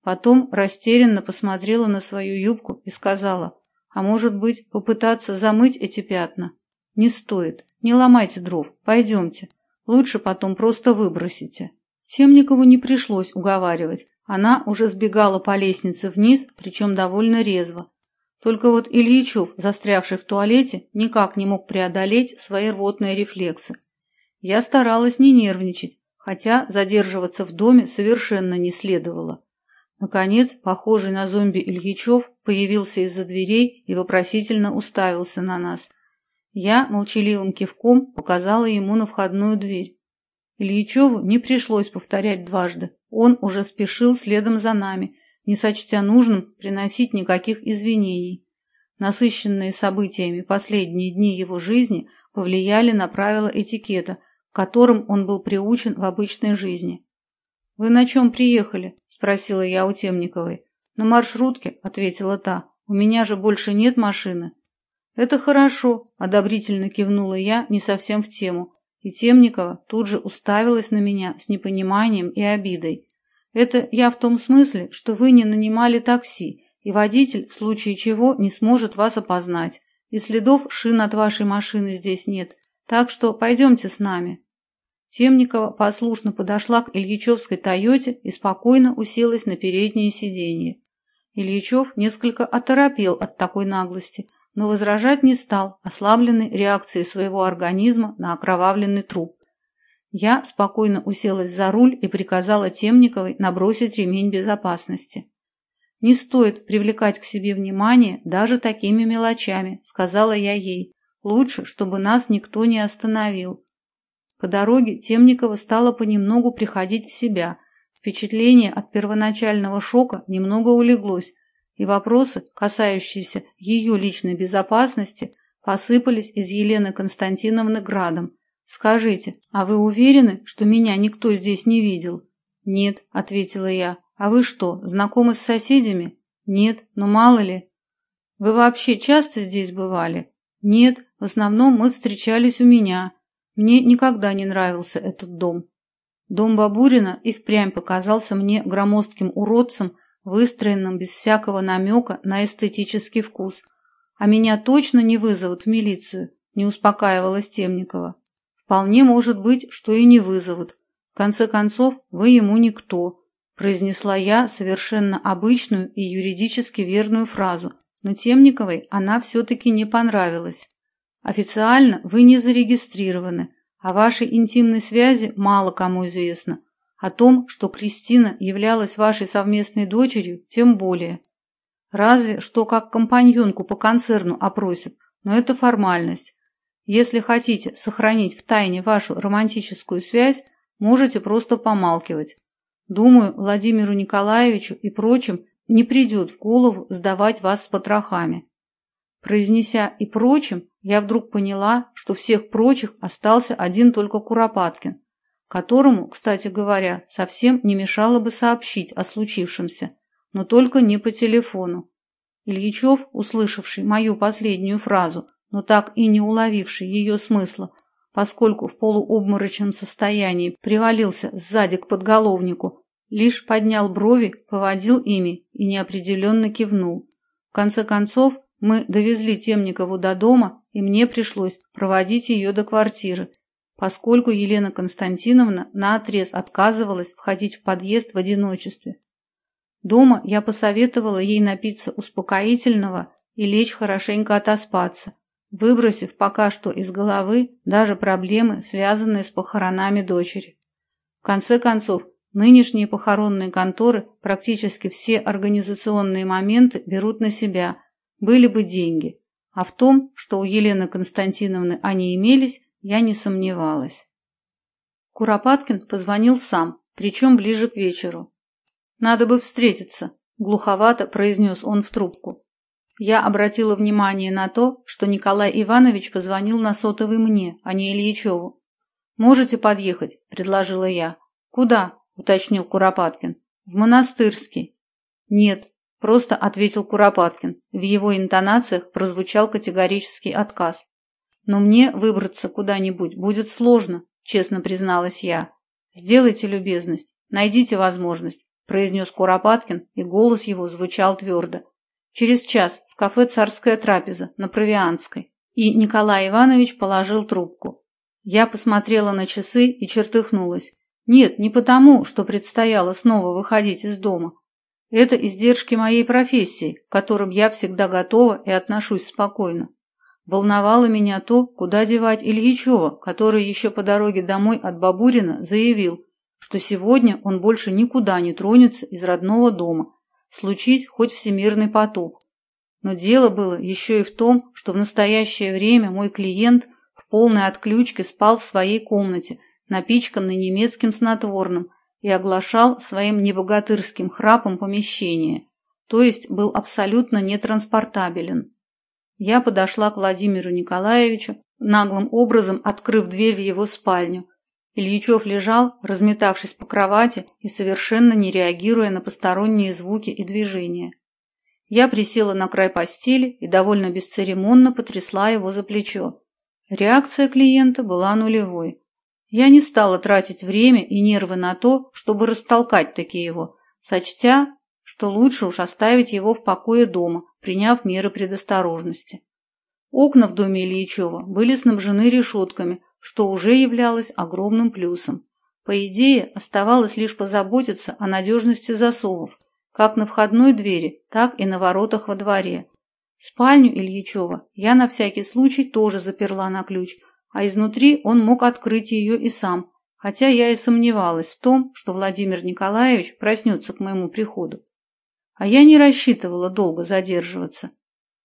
Потом растерянно посмотрела на свою юбку и сказала, а может быть, попытаться замыть эти пятна? Не стоит, не ломайте дров, пойдемте. Лучше потом просто выбросите. Темникову не пришлось уговаривать. Она уже сбегала по лестнице вниз, причем довольно резво, только вот Ильичев, застрявший в туалете, никак не мог преодолеть свои рвотные рефлексы. Я старалась не нервничать, хотя задерживаться в доме совершенно не следовало. Наконец, похожий на зомби Ильичев появился из-за дверей и вопросительно уставился на нас. Я молчаливым кивком показала ему на входную дверь. Ильичеву не пришлось повторять дважды. Он уже спешил следом за нами, не сочтя нужным приносить никаких извинений. Насыщенные событиями последние дни его жизни повлияли на правила этикета, к которым он был приучен в обычной жизни. «Вы на чем приехали?» – спросила я у Темниковой. «На маршрутке», – ответила та. «У меня же больше нет машины». «Это хорошо», – одобрительно кивнула я, не совсем в тему. И Темникова тут же уставилась на меня с непониманием и обидой. Это я в том смысле, что вы не нанимали такси, и водитель, в случае чего, не сможет вас опознать. И следов шин от вашей машины здесь нет. Так что пойдемте с нами». Темникова послушно подошла к Ильичевской «Тойоте» и спокойно уселась на переднее сиденье. Ильичев несколько оторопел от такой наглости, но возражать не стал, ослабленный реакцией своего организма на окровавленный труп. Я спокойно уселась за руль и приказала Темниковой набросить ремень безопасности. «Не стоит привлекать к себе внимание даже такими мелочами», — сказала я ей. «Лучше, чтобы нас никто не остановил». По дороге Темникова стала понемногу приходить в себя, Впечатление от первоначального шока немного улеглось, и вопросы, касающиеся ее личной безопасности, посыпались из Елены Константиновны градом. «Скажите, а вы уверены, что меня никто здесь не видел?» «Нет», — ответила я. «А вы что, знакомы с соседями?» «Нет, но мало ли». «Вы вообще часто здесь бывали?» «Нет, в основном мы встречались у меня. Мне никогда не нравился этот дом». Дом Бабурина и впрямь показался мне громоздким уродцем, выстроенным без всякого намека на эстетический вкус. А меня точно не вызовут в милицию, не успокаивалась Темникова. Вполне может быть, что и не вызовут. В конце концов, вы ему никто, произнесла я совершенно обычную и юридически верную фразу, но Темниковой она все-таки не понравилась. Официально вы не зарегистрированы, о вашей интимной связи мало кому известно. О том, что Кристина являлась вашей совместной дочерью, тем более. Разве что как компаньонку по концерну опросят, но это формальность. Если хотите сохранить в тайне вашу романтическую связь, можете просто помалкивать. Думаю, Владимиру Николаевичу и прочим не придет в голову сдавать вас с потрохами. Произнеся «и прочим», я вдруг поняла, что всех прочих остался один только Куропаткин, которому, кстати говоря, совсем не мешало бы сообщить о случившемся, но только не по телефону. Ильичев, услышавший мою последнюю фразу, но так и не уловивший ее смысла, поскольку в полуобморочном состоянии привалился сзади к подголовнику, лишь поднял брови, поводил ими и неопределенно кивнул. В конце концов, мы довезли Темникову до дома, и мне пришлось проводить ее до квартиры, поскольку Елена Константиновна наотрез отказывалась входить в подъезд в одиночестве. Дома я посоветовала ей напиться успокоительного и лечь хорошенько отоспаться, выбросив пока что из головы даже проблемы, связанные с похоронами дочери. В конце концов, нынешние похоронные конторы практически все организационные моменты берут на себя – были бы деньги. А в том, что у Елены Константиновны они имелись, я не сомневалась. Куропаткин позвонил сам, причем ближе к вечеру. «Надо бы встретиться», – глуховато произнес он в трубку. Я обратила внимание на то, что Николай Иванович позвонил на сотовый мне, а не Ильичеву. «Можете подъехать?» – предложила я. «Куда?» – уточнил Куропаткин. «В монастырский». «Нет, Просто ответил Куропаткин. В его интонациях прозвучал категорический отказ. Но мне выбраться куда-нибудь будет сложно, честно призналась я. Сделайте любезность, найдите возможность, произнес Куропаткин, и голос его звучал твердо. Через час в кафе «Царская трапеза» на Провианской. И Николай Иванович положил трубку. Я посмотрела на часы и чертыхнулась. Нет, не потому, что предстояло снова выходить из дома, это издержки моей профессии, к которым я всегда готова и отношусь спокойно. Волновало меня то, куда девать Ильичева, который еще по дороге домой от Бабурина заявил, что сегодня он больше никуда не тронется из родного дома, случись хоть всемирный потоп. Но дело было еще и в том, что в настоящее время мой клиент в полной отключке спал в своей комнате, напичканной немецким снотворным – и оглашал своим небогатырским храпом помещение, то есть был абсолютно нетранспортабелен. Я подошла к Владимиру Николаевичу, наглым образом открыв дверь в его спальню. Ильичев лежал, разметавшись по кровати и совершенно не реагируя на посторонние звуки и движения. Я присела на край постели и довольно бесцеремонно потрясла его за плечо. Реакция клиента была нулевой. Я не стала тратить время и нервы на то, чтобы растолкать таки его, сочтя, что лучше уж оставить его в покое дома, приняв меры предосторожности. Окна в доме Ильичева были снабжены решетками, что уже являлось огромным плюсом. По идее, оставалось лишь позаботиться о надежности засовов, как на входной двери, так и на воротах во дворе. Спальню Ильичева я на всякий случай тоже заперла на ключ – а изнутри он мог открыть ее и сам, хотя я и сомневалась в том, что Владимир Николаевич проснется к моему приходу. А я не рассчитывала долго задерживаться.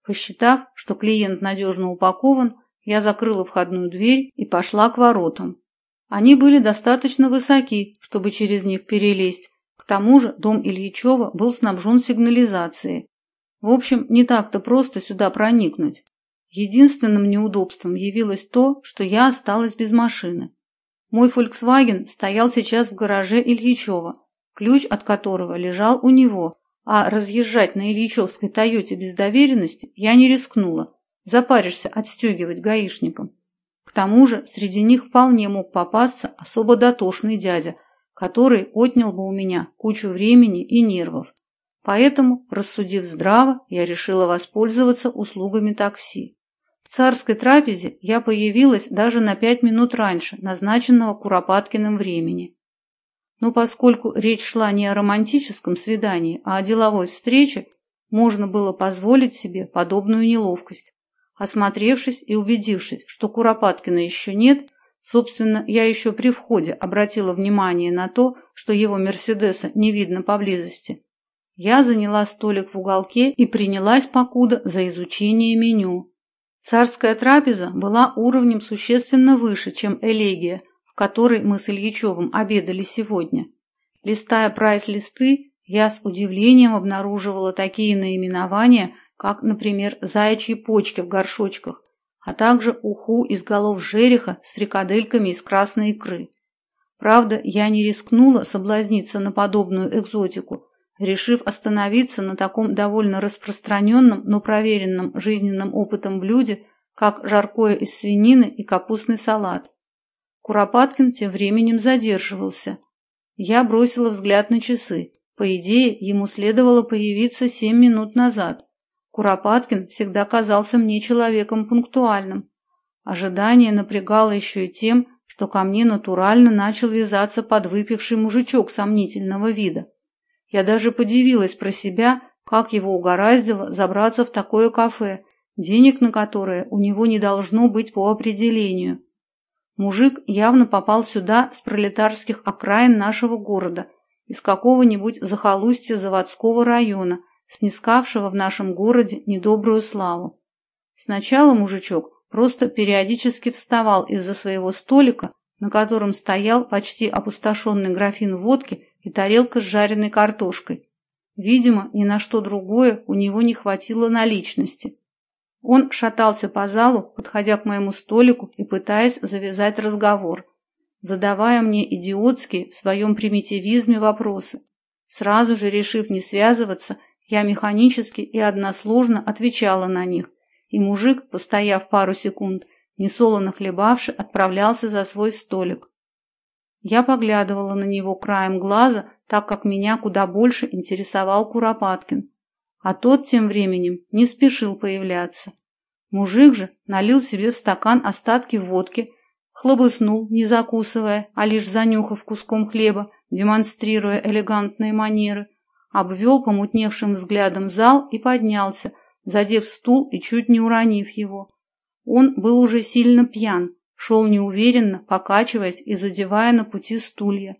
Посчитав, что клиент надежно упакован, я закрыла входную дверь и пошла к воротам. Они были достаточно высоки, чтобы через них перелезть, К тому же дом Ильичева был снабжен сигнализацией. В общем, не так-то просто сюда проникнуть. Единственным неудобством явилось то, что я осталась без машины. Мой Volkswagen стоял сейчас в гараже Ильичева, ключ от которого лежал у него, а разъезжать на Ильичевской Тойоте без доверенности я не рискнула. Запаришься отстегивать гаишникам. К тому же среди них вполне мог попасться особо дотошный дядя, который отнял бы у меня кучу времени и нервов. Поэтому, рассудив здраво, я решила воспользоваться услугами такси. Царской трапезе я появилась даже на пять минут раньше назначенного Куропаткиным времени. Но поскольку речь шла не о романтическом свидании, а о деловой встрече, можно было позволить себе подобную неловкость. Осмотревшись и убедившись, что Куропаткина еще нет, собственно, я еще при входе обратила внимание на то, что его «Мерседеса» не видно поблизости. Я заняла столик в уголке и принялась покуда за изучение меню. Царская трапеза была уровнем существенно выше, чем элегия, в которой мы с Ильичевым обедали сегодня. Листая прайс-листы, я с удивлением обнаруживала такие наименования – как, например, заячьи почки в горшочках, а также уху из голов жереха с фрикадельками из красной икры. Правда, я не рискнула соблазниться на подобную экзотику, решив остановиться на таком довольно распространенном, но проверенном жизненным опытом блюде, как жаркое из свинины и капустный салат. Куропаткин тем временем задерживался. Я бросила взгляд на часы. По идее, ему следовало появиться семь минут назад. Куропаткин всегда казался мне человеком пунктуальным. Ожидание напрягало еще и тем, что ко мне натурально начал вязаться подвыпивший мужичок сомнительного вида. Я даже подивилась про себя, как его угораздило забраться в такое кафе, денег на которое у него не должно быть по определению. Мужик явно попал сюда с пролетарских окраин нашего города, из какого-нибудь захолустья заводского района – снискавшего в нашем городе недобрую славу. Сначала мужичок просто периодически вставал из-за своего столика, на котором стоял почти опустошенный графин водки и тарелка с жареной картошкой. Видимо, ни на что другое у него не хватило наличности. Он шатался по залу, подходя к моему столику и пытаясь завязать разговор, задавая мне идиотские в своем примитивизме вопросы. Сразу же решив не связываться я механически и односложно отвечала на них, и мужик, постояв пару секунд, несолоно хлебавши, отправлялся за свой столик. Я поглядывала на него краем глаза, так как меня куда больше интересовал Куропаткин. А тот тем временем не спешил появляться. Мужик же налил себе в стакан остатки водки, хлобыснул, не закусывая, а лишь занюхав куском хлеба, демонстрируя элегантные манеры, обвел помутневшим взглядом зал и поднялся, задев стул и чуть не уронив его. Он был уже сильно пьян, шел неуверенно, покачиваясь и задевая на пути стулья.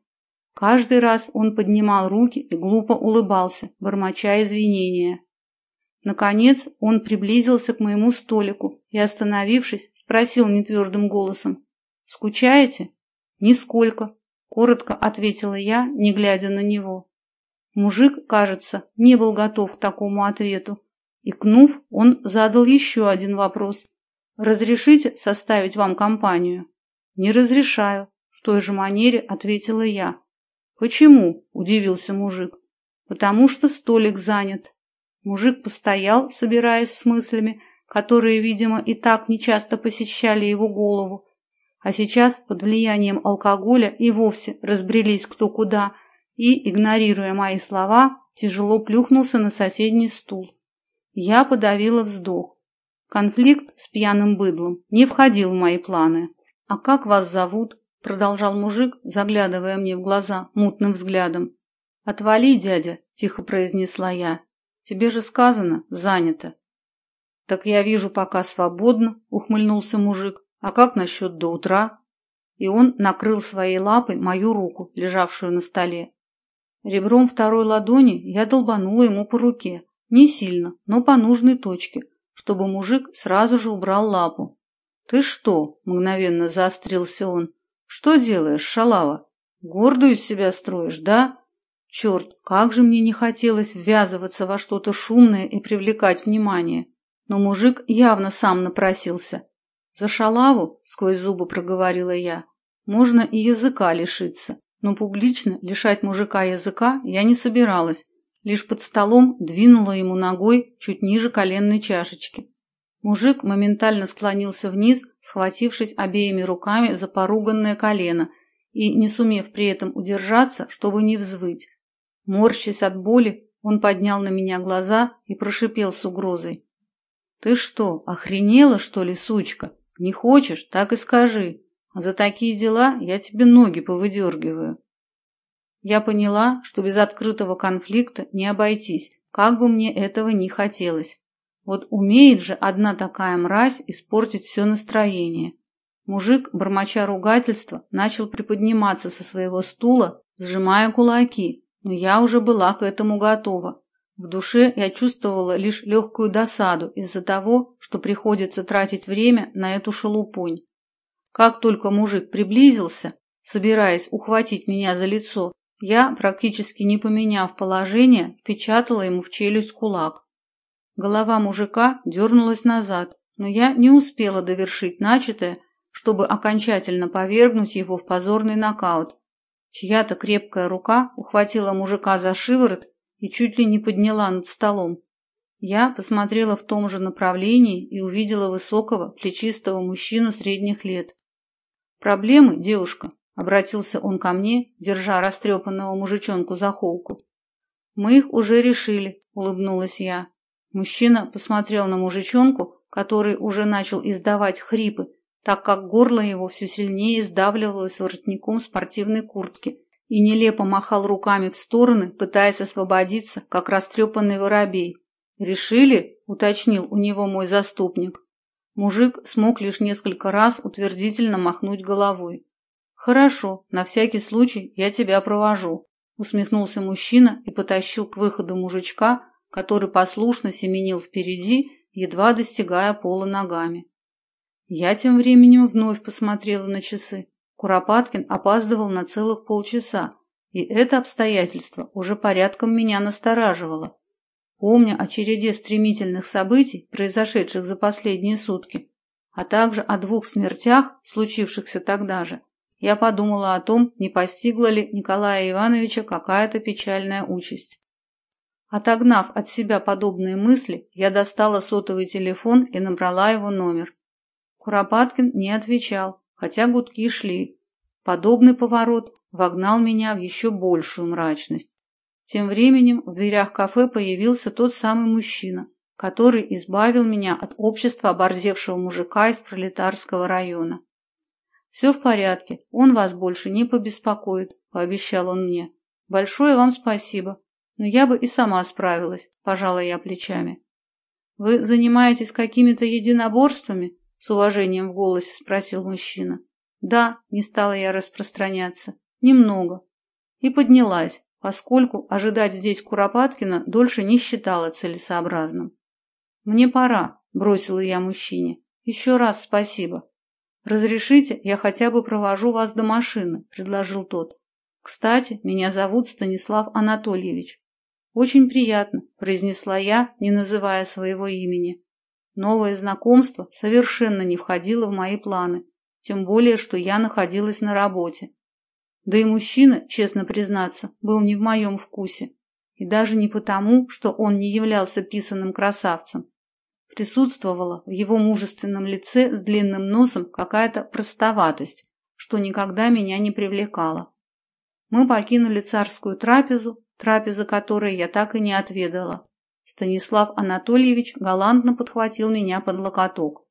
Каждый раз он поднимал руки и глупо улыбался, бормоча извинения. Наконец он приблизился к моему столику и, остановившись, спросил нетвердым голосом. «Скучаете?» «Нисколько», — коротко ответила я, не глядя на него. Мужик, кажется, не был готов к такому ответу. Икнув, он задал еще один вопрос. «Разрешите составить вам компанию?» «Не разрешаю», — в той же манере ответила я. «Почему?» — удивился мужик. «Потому что столик занят». Мужик постоял, собираясь с мыслями, которые, видимо, и так нечасто посещали его голову, а сейчас под влиянием алкоголя и вовсе разбрелись кто куда — и, игнорируя мои слова, тяжело плюхнулся на соседний стул. Я подавила вздох. Конфликт с пьяным быдлом не входил в мои планы. «А как вас зовут?» – продолжал мужик, заглядывая мне в глаза мутным взглядом. «Отвали, дядя», – тихо произнесла я. «Тебе же сказано, занято». «Так я вижу, пока свободно», – ухмыльнулся мужик. «А как насчет до утра?» И он накрыл своей лапой мою руку, лежавшую на столе. Ребром второй ладони я долбанула ему по руке. Не сильно, но по нужной точке, чтобы мужик сразу же убрал лапу. «Ты что?» – мгновенно заострился он. «Что делаешь, шалава? Гордую из себя строишь, да? Черт, как же мне не хотелось ввязываться во что-то шумное и привлекать внимание. Но мужик явно сам напросился. «За шалаву?» — сквозь зубы проговорила я. «Можно и языка лишиться, но публично лишать мужика языка я не собиралась, лишь под столом двинула ему ногой чуть ниже коленной чашечки. Мужик моментально склонился вниз, схватившись обеими руками за поруганное колено и не сумев при этом удержаться, чтобы не взвыть. Морщась от боли, он поднял на меня глаза и прошипел с угрозой. «Ты что, охренела, что ли, сучка? Не хочешь, так и скажи. А за такие дела я тебе ноги повыдергиваю». Я поняла, что без открытого конфликта не обойтись, как бы мне этого не хотелось. Вот умеет же одна такая мразь испортить все настроение. Мужик, бормоча ругательства, начал приподниматься со своего стула, сжимая кулаки, но я уже была к этому готова. В душе я чувствовала лишь легкую досаду из-за того, что приходится тратить время на эту шелупонь. Как только мужик приблизился, собираясь ухватить меня за лицо, я, практически не поменяв положение, впечатала ему в челюсть кулак. Голова мужика дернулась назад, но я не успела довершить начатое, чтобы окончательно повергнуть его в позорный нокаут. Чья-то крепкая рука ухватила мужика за шиворот и чуть ли не подняла над столом. Я посмотрела в том же направлении и увидела высокого, плечистого мужчину средних лет. «Проблемы, девушка?» — обратился он ко мне, держа растрепанного мужичонку за холку. «Мы их уже решили», — улыбнулась я. Мужчина посмотрел на мужичонку, который уже начал издавать хрипы, так как горло его все сильнее сдавливалось воротником спортивной куртки и нелепо махал руками в стороны, пытаясь освободиться, как растрепанный воробей. «Решили?» – уточнил у него мой заступник. Мужик смог лишь несколько раз утвердительно махнуть головой. «Хорошо, на всякий случай я тебя провожу», – усмехнулся мужчина и потащил к выходу мужичка, который послушно семенил впереди, едва достигая пола ногами. Я тем временем вновь посмотрела на часы. Куропаткин опаздывал на целых полчаса, и это обстоятельство уже порядком меня настораживало. Помня о череде стремительных событий, произошедших за последние сутки, а также о двух смертях, случившихся тогда же, я подумала о том, не постигла ли Николая Ивановича какая-то печальная участь. Отогнав от себя подобные мысли, я достала сотовый телефон и набрала его номер. Куропаткин не отвечал, хотя гудки шли. Подобный поворот вогнал меня в еще большую мрачность. Тем временем в дверях кафе появился тот самый мужчина, который избавил меня от общества оборзевшего мужика из пролетарского района. «Все в порядке, он вас больше не побеспокоит», – пообещал он мне. «Большое вам спасибо, но я бы и сама справилась», – пожала я плечами. «Вы занимаетесь какими-то единоборствами?» С уважением в голосе спросил мужчина. Да, не стала я распространяться. Немного. И поднялась, поскольку ожидать здесь Куропаткина дольше не считала целесообразным. Мне пора, бросила я мужчине. Еще раз спасибо. Разрешите, я хотя бы провожу вас до машины, предложил тот. Кстати, меня зовут Станислав Анатольевич. Очень приятно, произнесла я, не называя своего имени. Новое знакомство совершенно не входило в мои планы, тем более, что я находилась на работе. Да и мужчина, честно признаться, был не в моем вкусе. И даже не потому, что он не являлся писанным красавцем. Присутствовала в его мужественном лице с длинным носом какая-то простоватость, что никогда меня не привлекало. Мы покинули царскую трапезу, трапеза которой я так и не отведала. Станислав Анатольевич галантно подхватил меня под локоток.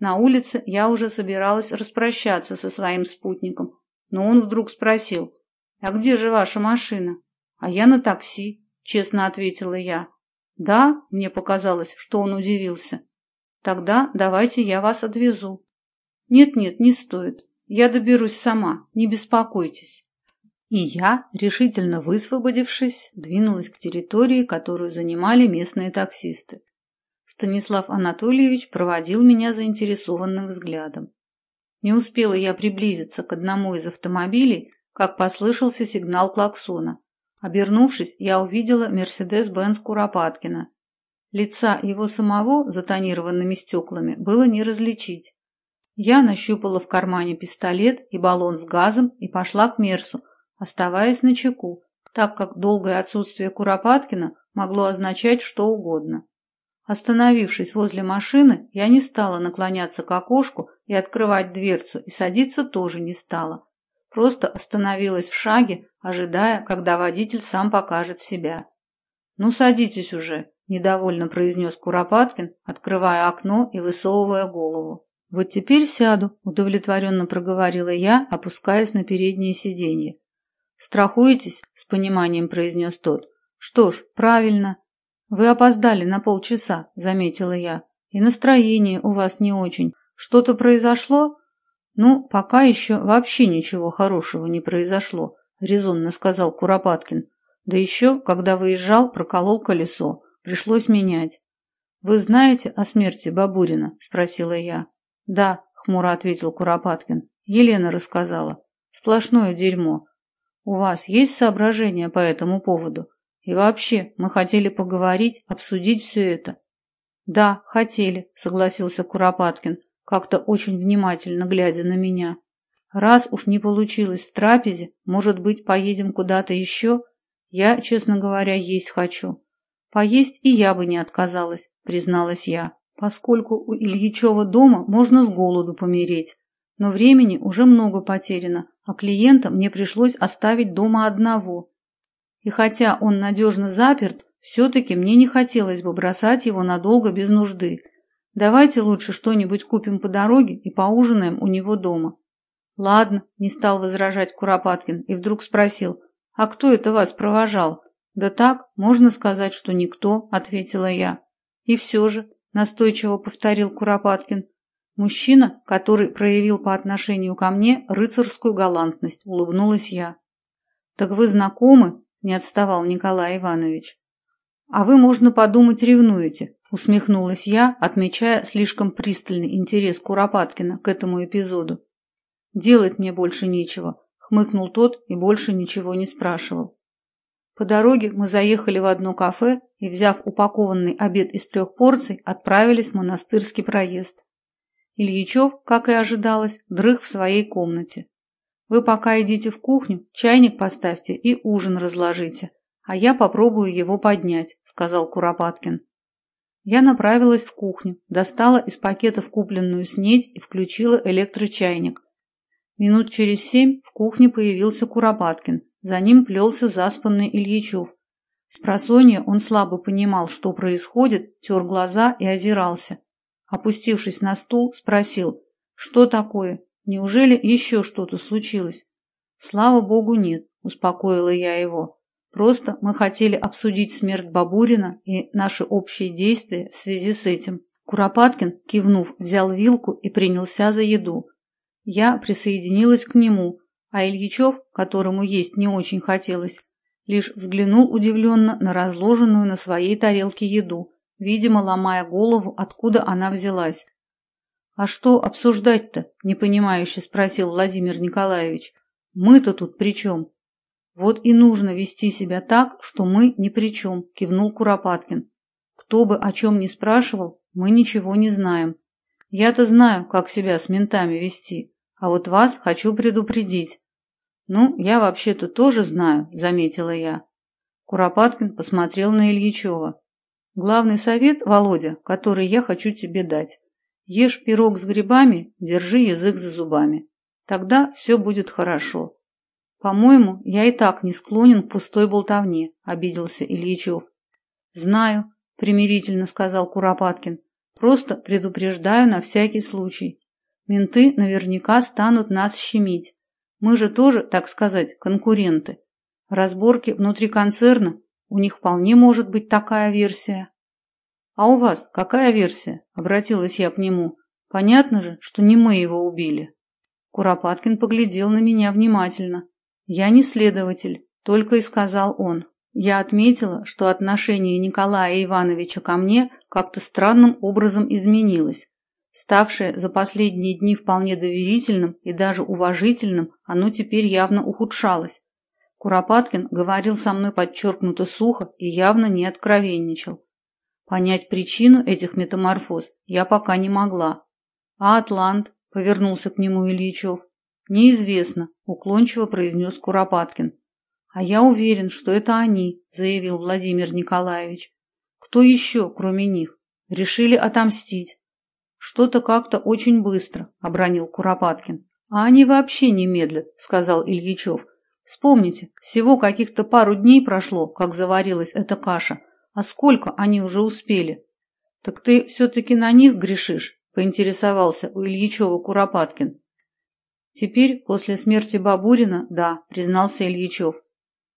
На улице я уже собиралась распрощаться со своим спутником, но он вдруг спросил, «А где же ваша машина?» «А я на такси», — честно ответила я. «Да?» — мне показалось, что он удивился. «Тогда давайте я вас отвезу». «Нет-нет, не стоит. Я доберусь сама, не беспокойтесь». И я, решительно высвободившись, двинулась к территории, которую занимали местные таксисты. Станислав Анатольевич проводил меня заинтересованным взглядом. Не успела я приблизиться к одному из автомобилей, как послышался сигнал клаксона. Обернувшись, я увидела Мерседес-Бенц Куропаткина. Лица его самого за тонированными стеклами было не различить. Я нащупала в кармане пистолет и баллон с газом и пошла к Мерсу, оставаясь на чеку, так как долгое отсутствие Куропаткина могло означать что угодно. Остановившись возле машины, я не стала наклоняться к окошку и открывать дверцу, и садиться тоже не стала. Просто остановилась в шаге, ожидая, когда водитель сам покажет себя. «Ну, садитесь уже», – недовольно произнес Куропаткин, открывая окно и высовывая голову. «Вот теперь сяду», – удовлетворенно проговорила я, опускаясь на переднее сиденье. «Страхуетесь?» – с пониманием произнес тот. «Что ж, правильно. Вы опоздали на полчаса», – заметила я. «И настроение у вас не очень. Что-то произошло?» «Ну, пока еще вообще ничего хорошего не произошло», – резонно сказал Куропаткин. «Да еще, когда выезжал, проколол колесо. Пришлось менять». «Вы знаете о смерти Бабурина?» – спросила я. «Да», – хмуро ответил Куропаткин. «Елена рассказала. Сплошное дерьмо. У вас есть соображения по этому поводу? И вообще, мы хотели поговорить, обсудить все это. Да, хотели, согласился Куропаткин, как-то очень внимательно глядя на меня. Раз уж не получилось в трапезе, может быть, поедем куда-то еще? Я, честно говоря, есть хочу. Поесть и я бы не отказалась, призналась я, поскольку у Ильичева дома можно с голоду помереть. Но времени уже много потеряно, а клиента мне пришлось оставить дома одного. И хотя он надежно заперт, все-таки мне не хотелось бы бросать его надолго без нужды. Давайте лучше что-нибудь купим по дороге и поужинаем у него дома. Ладно, не стал возражать Куропаткин и вдруг спросил, а кто это вас провожал? Да так, можно сказать, что никто, ответила я. И все же, настойчиво повторил Куропаткин, Мужчина, который проявил по отношению ко мне рыцарскую галантность, улыбнулась я. Так вы знакомы? не отставал Николай Иванович. А вы, можно подумать, ревнуете, усмехнулась я, отмечая слишком пристальный интерес Куропаткина к этому эпизоду. Делать мне больше нечего, хмыкнул тот и больше ничего не спрашивал. По дороге мы заехали в одно кафе и, взяв упакованный обед из трех порций, отправились в монастырский проезд. Ильичев, как и ожидалось, дрых в своей комнате. Вы пока идите в кухню, чайник поставьте и ужин разложите, а я попробую его поднять, сказал Куропаткин. Я направилась в кухню, достала из пакетов купленную снедь и включила электрочайник. Минут через семь в кухне появился Куропаткин, за ним плелся заспанный Ильичев. С просонья он слабо понимал, что происходит, тер глаза и озирался. Опустившись на стул, спросил, что такое? Неужели еще что-то случилось? Слава богу, нет, успокоила я его. Просто мы хотели обсудить смерть Бабурина и наши общие действия в связи с этим. Куропаткин, кивнув, взял вилку и принялся за еду. Я присоединилась к нему, а Ильичев, которому есть не очень хотелось, лишь взглянул удивленно на разложенную на своей тарелке еду видимо, ломая голову, откуда она взялась. «А что обсуждать-то?» – непонимающе спросил Владимир Николаевич. «Мы-то тут при чем?» «Вот и нужно вести себя так, что мы ни при чем», – кивнул Куропаткин. «Кто бы о чем ни спрашивал, мы ничего не знаем. Я-то знаю, как себя с ментами вести, а вот вас хочу предупредить». «Ну, я вообще-то тоже знаю», – заметила я. Куропаткин посмотрел на Ильичева. Главный совет, Володя, который я хочу тебе дать. Ешь пирог с грибами, держи язык за зубами. Тогда все будет хорошо. По-моему, я и так не склонен к пустой болтовне, обиделся Ильичев. Знаю, примирительно сказал Куропаткин. Просто предупреждаю на всякий случай. Менты наверняка станут нас щемить. Мы же тоже, так сказать, конкуренты. Разборки внутри концерна у них вполне может быть такая версия. А у вас какая версия? Обратилась я к нему. Понятно же, что не мы его убили. Куропаткин поглядел на меня внимательно. Я не следователь, только и сказал он. Я отметила, что отношение Николая Ивановича ко мне как-то странным образом изменилось. Ставшее за последние дни вполне доверительным и даже уважительным, оно теперь явно ухудшалось. Куропаткин говорил со мной подчеркнуто сухо и явно не откровенничал. Понять причину этих метаморфоз я пока не могла. А Атлант, повернулся к нему Ильичев, неизвестно, уклончиво произнес Куропаткин. А я уверен, что это они, заявил Владимир Николаевич. Кто еще, кроме них? Решили отомстить. Что-то как-то очень быстро, обронил Куропаткин. А они вообще не медлят, сказал Ильичев. Вспомните, всего каких-то пару дней прошло, как заварилась эта каша. А сколько они уже успели? Так ты все-таки на них грешишь, поинтересовался у Ильичева Куропаткин. Теперь, после смерти Бабурина, да, признался Ильичев.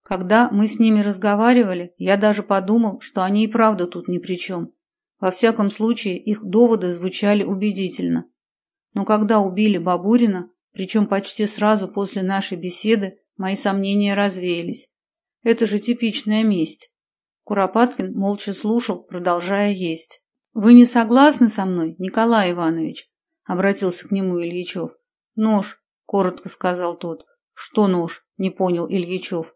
Когда мы с ними разговаривали, я даже подумал, что они и правда тут ни при чем. Во всяком случае, их доводы звучали убедительно. Но когда убили Бабурина, причем почти сразу после нашей беседы, мои сомнения развеялись. Это же типичная месть. Куропаткин молча слушал, продолжая есть. «Вы не согласны со мной, Николай Иванович?» — обратился к нему Ильичев. «Нож», — коротко сказал тот. «Что нож?» — не понял Ильичев.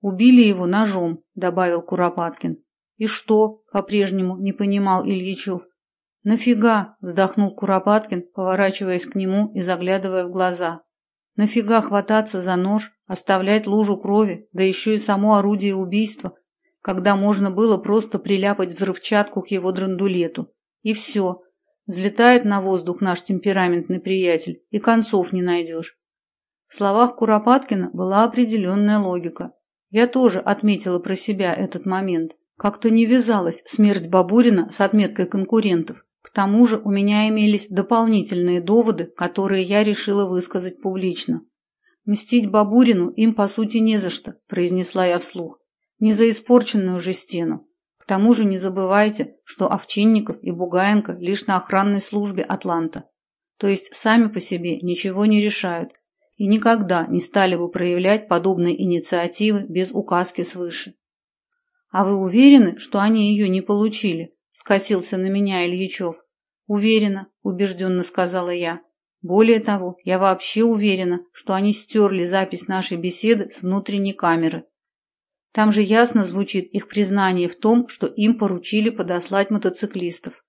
«Убили его ножом», — добавил Куропаткин. «И что?» — по-прежнему не понимал Ильичев. «Нафига?» — вздохнул Куропаткин, поворачиваясь к нему и заглядывая в глаза. «Нафига хвататься за нож, оставлять лужу крови, да еще и само орудие убийства, когда можно было просто приляпать взрывчатку к его драндулету? И все. Взлетает на воздух наш темпераментный приятель, и концов не найдешь». В словах Куропаткина была определенная логика. Я тоже отметила про себя этот момент. Как-то не вязалась смерть Бабурина с отметкой конкурентов. К тому же у меня имелись дополнительные доводы, которые я решила высказать публично. «Мстить Бабурину им, по сути, не за что», – произнесла я вслух. «Не за испорченную же стену. Тому же не забывайте, что Овчинников и Бугаенко лишь на охранной службе Атланта. То есть сами по себе ничего не решают, и никогда не стали бы проявлять подобные инициативы без указки свыше. «А вы уверены, что они ее не получили?» – скосился на меня Ильичев. «Уверена», – убежденно сказала я. «Более того, я вообще уверена, что они стерли запись нашей беседы с внутренней камеры. Там же ясно звучит их признание в том, что им поручили подослать мотоциклистов.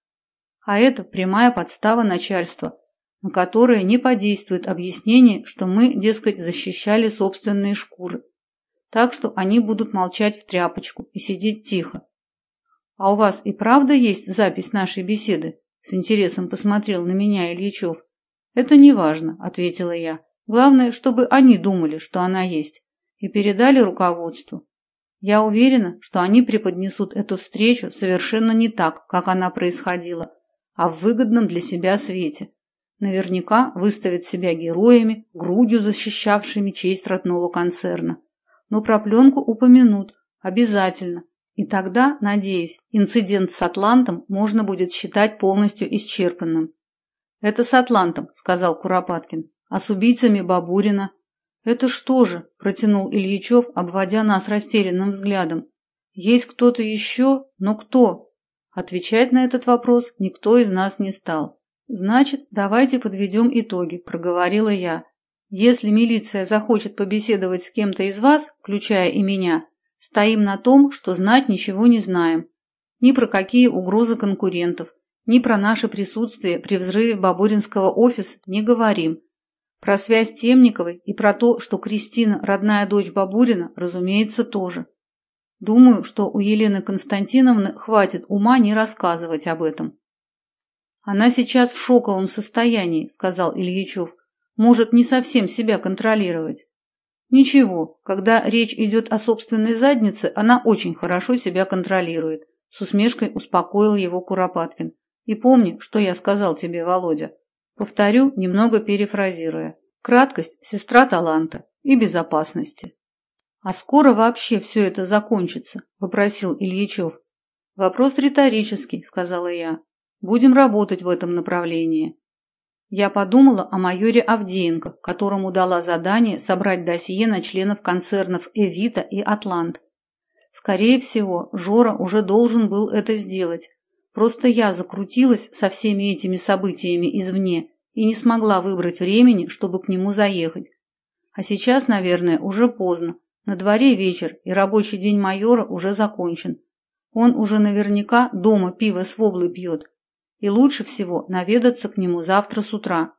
А это прямая подстава начальства, на которые не подействует объяснение, что мы, дескать, защищали собственные шкуры. Так что они будут молчать в тряпочку и сидеть тихо. «А у вас и правда есть запись нашей беседы?» С интересом посмотрел на меня Ильичев. «Это не важно», — ответила я. «Главное, чтобы они думали, что она есть, и передали руководству. Я уверена, что они преподнесут эту встречу совершенно не так, как она происходила, а в выгодном для себя свете. Наверняка выставят себя героями, грудью защищавшими честь родного концерна. Но про пленку упомянут. Обязательно. И тогда, надеюсь, инцидент с Атлантом можно будет считать полностью исчерпанным. «Это с Атлантом», — сказал Куропаткин. «А с убийцами Бабурина?» «Это что же?» – протянул Ильичев, обводя нас растерянным взглядом. «Есть кто-то еще? Но кто?» Отвечать на этот вопрос никто из нас не стал. «Значит, давайте подведем итоги», – проговорила я. «Если милиция захочет побеседовать с кем-то из вас, включая и меня, стоим на том, что знать ничего не знаем. Ни про какие угрозы конкурентов, ни про наше присутствие при взрыве Бабуринского офиса не говорим. Про связь Темниковой и про то, что Кристина – родная дочь Бабурина, разумеется, тоже. Думаю, что у Елены Константиновны хватит ума не рассказывать об этом. Она сейчас в шоковом состоянии, сказал Ильичев. Может, не совсем себя контролировать. Ничего, когда речь идет о собственной заднице, она очень хорошо себя контролирует. С усмешкой успокоил его Куропаткин. И помни, что я сказал тебе, Володя. Повторю, немного перефразируя. Краткость – сестра таланта и безопасности. «А скоро вообще все это закончится?» – вопросил Ильичев. «Вопрос риторический», – сказала я. Будем работать в этом направлении. Я подумала о майоре Авдеенко, которому дала задание собрать досье на членов концернов «Эвита» и «Атлант». Скорее всего, Жора уже должен был это сделать. Просто я закрутилась со всеми этими событиями извне и не смогла выбрать времени, чтобы к нему заехать. А сейчас, наверное, уже поздно, На дворе вечер, и рабочий день майора уже закончен. Он уже наверняка дома пиво с воблой пьет. И лучше всего наведаться к нему завтра с утра.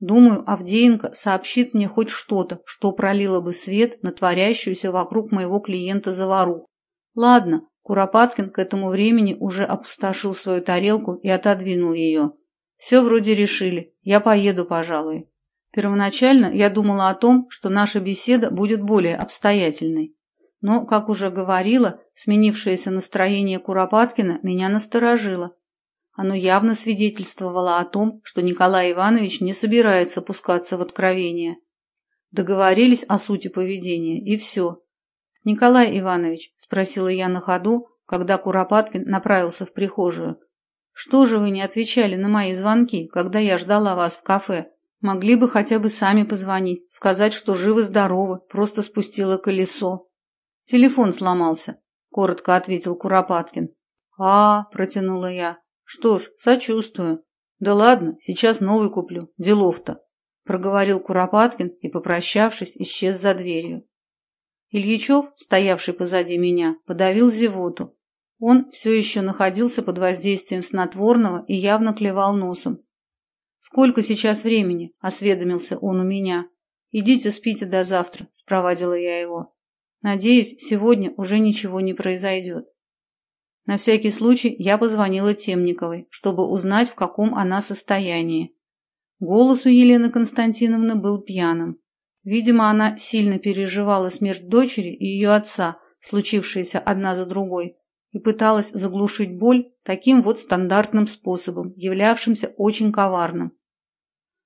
Думаю, Авдеенко сообщит мне хоть что-то, что пролило бы свет на творящуюся вокруг моего клиента завару. Ладно, Куропаткин к этому времени уже опустошил свою тарелку и отодвинул ее. Все вроде решили. Я поеду, пожалуй. Первоначально я думала о том, что наша беседа будет более обстоятельной. Но, как уже говорила, сменившееся настроение Куропаткина меня насторожило. Оно явно свидетельствовало о том, что Николай Иванович не собирается пускаться в откровение. Договорились о сути поведения, и все. «Николай Иванович», – спросила я на ходу, когда Куропаткин направился в прихожую, – «что же вы не отвечали на мои звонки, когда я ждала вас в кафе? Могли бы хотя бы сами позвонить, сказать, что живы-здоровы, просто спустило колесо». «Телефон сломался», – коротко ответил Куропаткин. «А, – протянула я, что ж, сочувствую. Да ладно, сейчас новый куплю. Делов-то. Проговорил Куропаткин и, попрощавшись, исчез за дверью. Ильичев, стоявший позади меня, подавил зевоту. Он все еще находился под воздействием снотворного и явно клевал носом. «Сколько сейчас времени?» – осведомился он у меня. «Идите спите до завтра», – спровадила я его. «Надеюсь, сегодня уже ничего не произойдет». На всякий случай я позвонила Темниковой, чтобы узнать, в каком она состоянии. Голос у Елены Константиновны был пьяным. Видимо, она сильно переживала смерть дочери и ее отца, случившиеся одна за другой, и пыталась заглушить боль таким вот стандартным способом, являвшимся очень коварным.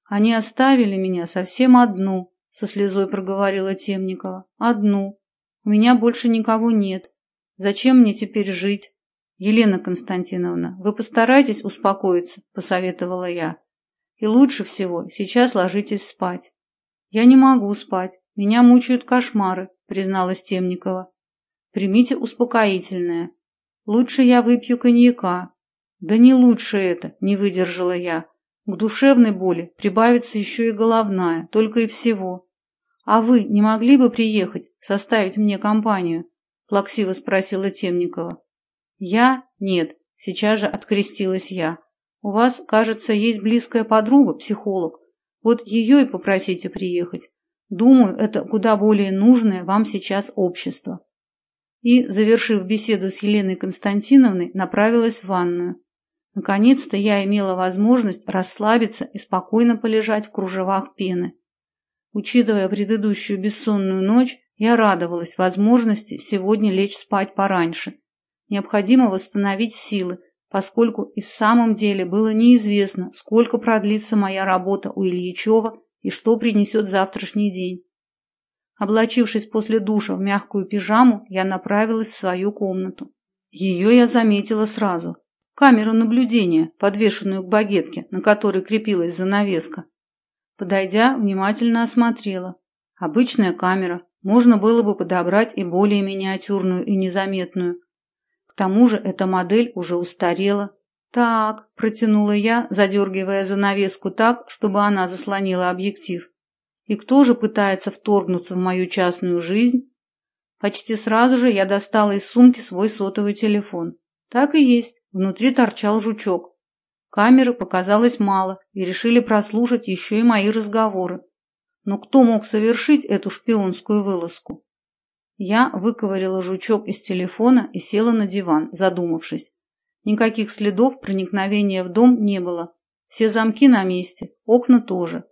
«Они оставили меня совсем одну», — со слезой проговорила Темникова. «Одну. У меня больше никого нет. Зачем мне теперь жить? «Елена Константиновна, вы постарайтесь успокоиться», – посоветовала я. «И лучше всего сейчас ложитесь спать». «Я не могу спать. Меня мучают кошмары», – призналась Темникова. «Примите успокоительное. Лучше я выпью коньяка». «Да не лучше это», – не выдержала я. «К душевной боли прибавится еще и головная, только и всего». «А вы не могли бы приехать, составить мне компанию?» – плаксиво спросила Темникова. «Я? Нет», – сейчас же открестилась я. «У вас, кажется, есть близкая подруга, психолог. Вот ее и попросите приехать. Думаю, это куда более нужное вам сейчас общество». И, завершив беседу с Еленой Константиновной, направилась в ванную. Наконец-то я имела возможность расслабиться и спокойно полежать в кружевах пены. Учитывая предыдущую бессонную ночь, я радовалась возможности сегодня лечь спать пораньше Необходимо восстановить силы, поскольку и в самом деле было неизвестно, сколько продлится моя работа у Ильичева и что принесет завтрашний день. Облачившись после душа в мягкую пижаму, я направилась в свою комнату. Ее я заметила сразу. Камеру наблюдения, подвешенную к багетке, на которой крепилась занавеска. Подойдя, внимательно осмотрела. Обычная камера, можно было бы подобрать и более миниатюрную и незаметную, тому же эта модель уже устарела. «Так», – протянула я, задергивая занавеску так, чтобы она заслонила объектив. «И кто же пытается вторгнуться в мою частную жизнь?» Почти сразу же я достала из сумки свой сотовый телефон. Так и есть, внутри торчал жучок. Камеры показалось мало, и решили прослушать еще и мои разговоры. Но кто мог совершить эту шпионскую вылазку? Я выковырила жучок из телефона и села на диван, задумавшись. Никаких следов проникновения в дом не было. Все замки на месте, окна тоже.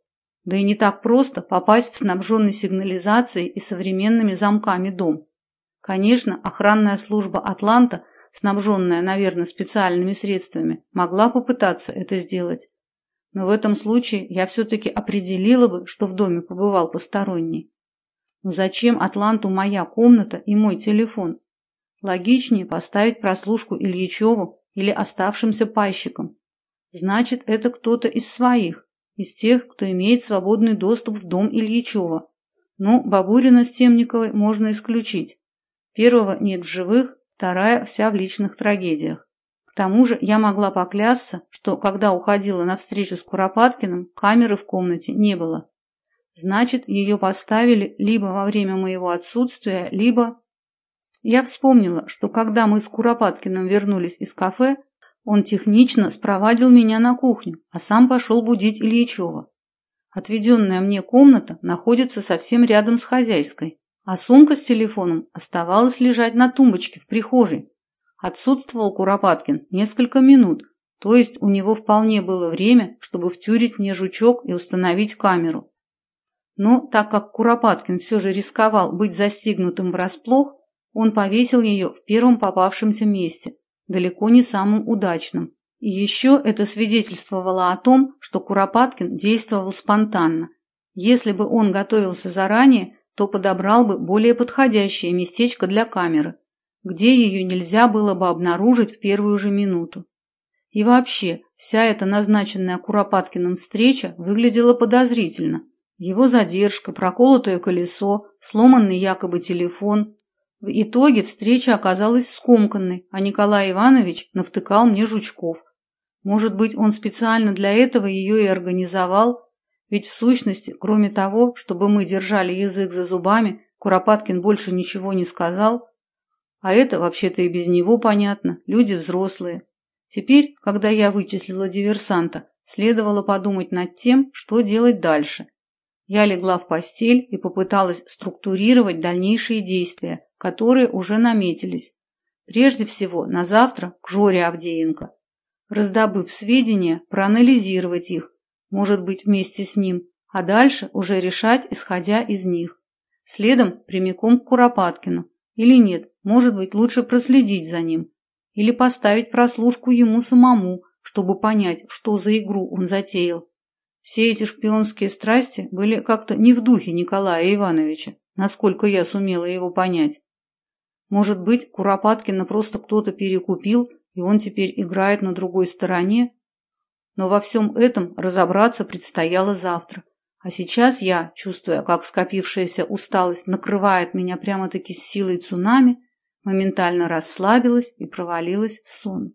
Да и не так просто попасть в снабженный сигнализацией и современными замками дом. Конечно, охранная служба «Атланта», снабженная, наверное, специальными средствами, могла попытаться это сделать. Но в этом случае я все-таки определила бы, что в доме побывал посторонний. Но зачем Атланту моя комната и мой телефон? Логичнее поставить прослушку Ильичеву или оставшимся пайщикам. Значит, это кто-то из своих, из тех, кто имеет свободный доступ в дом Ильичева. Но Бабурина с Темниковой можно исключить. Первого нет в живых, вторая вся в личных трагедиях. К тому же я могла поклясться, что когда уходила на встречу с Куропаткиным, камеры в комнате не было. Значит, ее поставили либо во время моего отсутствия, либо... Я вспомнила, что когда мы с Куропаткиным вернулись из кафе, он технично спровадил меня на кухню, а сам пошел будить Ильичева. Отведенная мне комната находится совсем рядом с хозяйской, а сумка с телефоном оставалась лежать на тумбочке в прихожей. Отсутствовал Куропаткин несколько минут, то есть у него вполне было время, чтобы втюрить мне жучок и установить камеру. Но так как Куропаткин все же рисковал быть застигнутым врасплох, он повесил ее в первом попавшемся месте, далеко не самым удачным. И еще это свидетельствовало о том, что Куропаткин действовал спонтанно. Если бы он готовился заранее, то подобрал бы более подходящее местечко для камеры, где ее нельзя было бы обнаружить в первую же минуту. И вообще, вся эта назначенная Куропаткиным встреча выглядела подозрительно. Его задержка, проколотое колесо, сломанный якобы телефон. В итоге встреча оказалась скомканной, а Николай Иванович навтыкал мне жучков. Может быть, он специально для этого ее и организовал? Ведь в сущности, кроме того, чтобы мы держали язык за зубами, Куропаткин больше ничего не сказал. А это вообще-то и без него понятно, люди взрослые. Теперь, когда я вычислила диверсанта, следовало подумать над тем, что делать дальше. Я легла в постель и попыталась структурировать дальнейшие действия, которые уже наметились. Прежде всего, на завтра к Жоре Авдеенко. Раздобыв сведения, проанализировать их, может быть, вместе с ним, а дальше уже решать, исходя из них. Следом прямиком к Куропаткину. Или нет, может быть, лучше проследить за ним, или поставить прослушку ему самому, чтобы понять, что за игру он затеял. Все эти шпионские страсти были как-то не в духе Николая Ивановича, насколько я сумела его понять. Может быть, Куропаткина просто кто-то перекупил, и он теперь играет на другой стороне? Но во всем этом разобраться предстояло завтра. А сейчас я, чувствуя, как скопившаяся усталость накрывает меня прямо-таки с силой цунами, моментально расслабилась и провалилась в сон.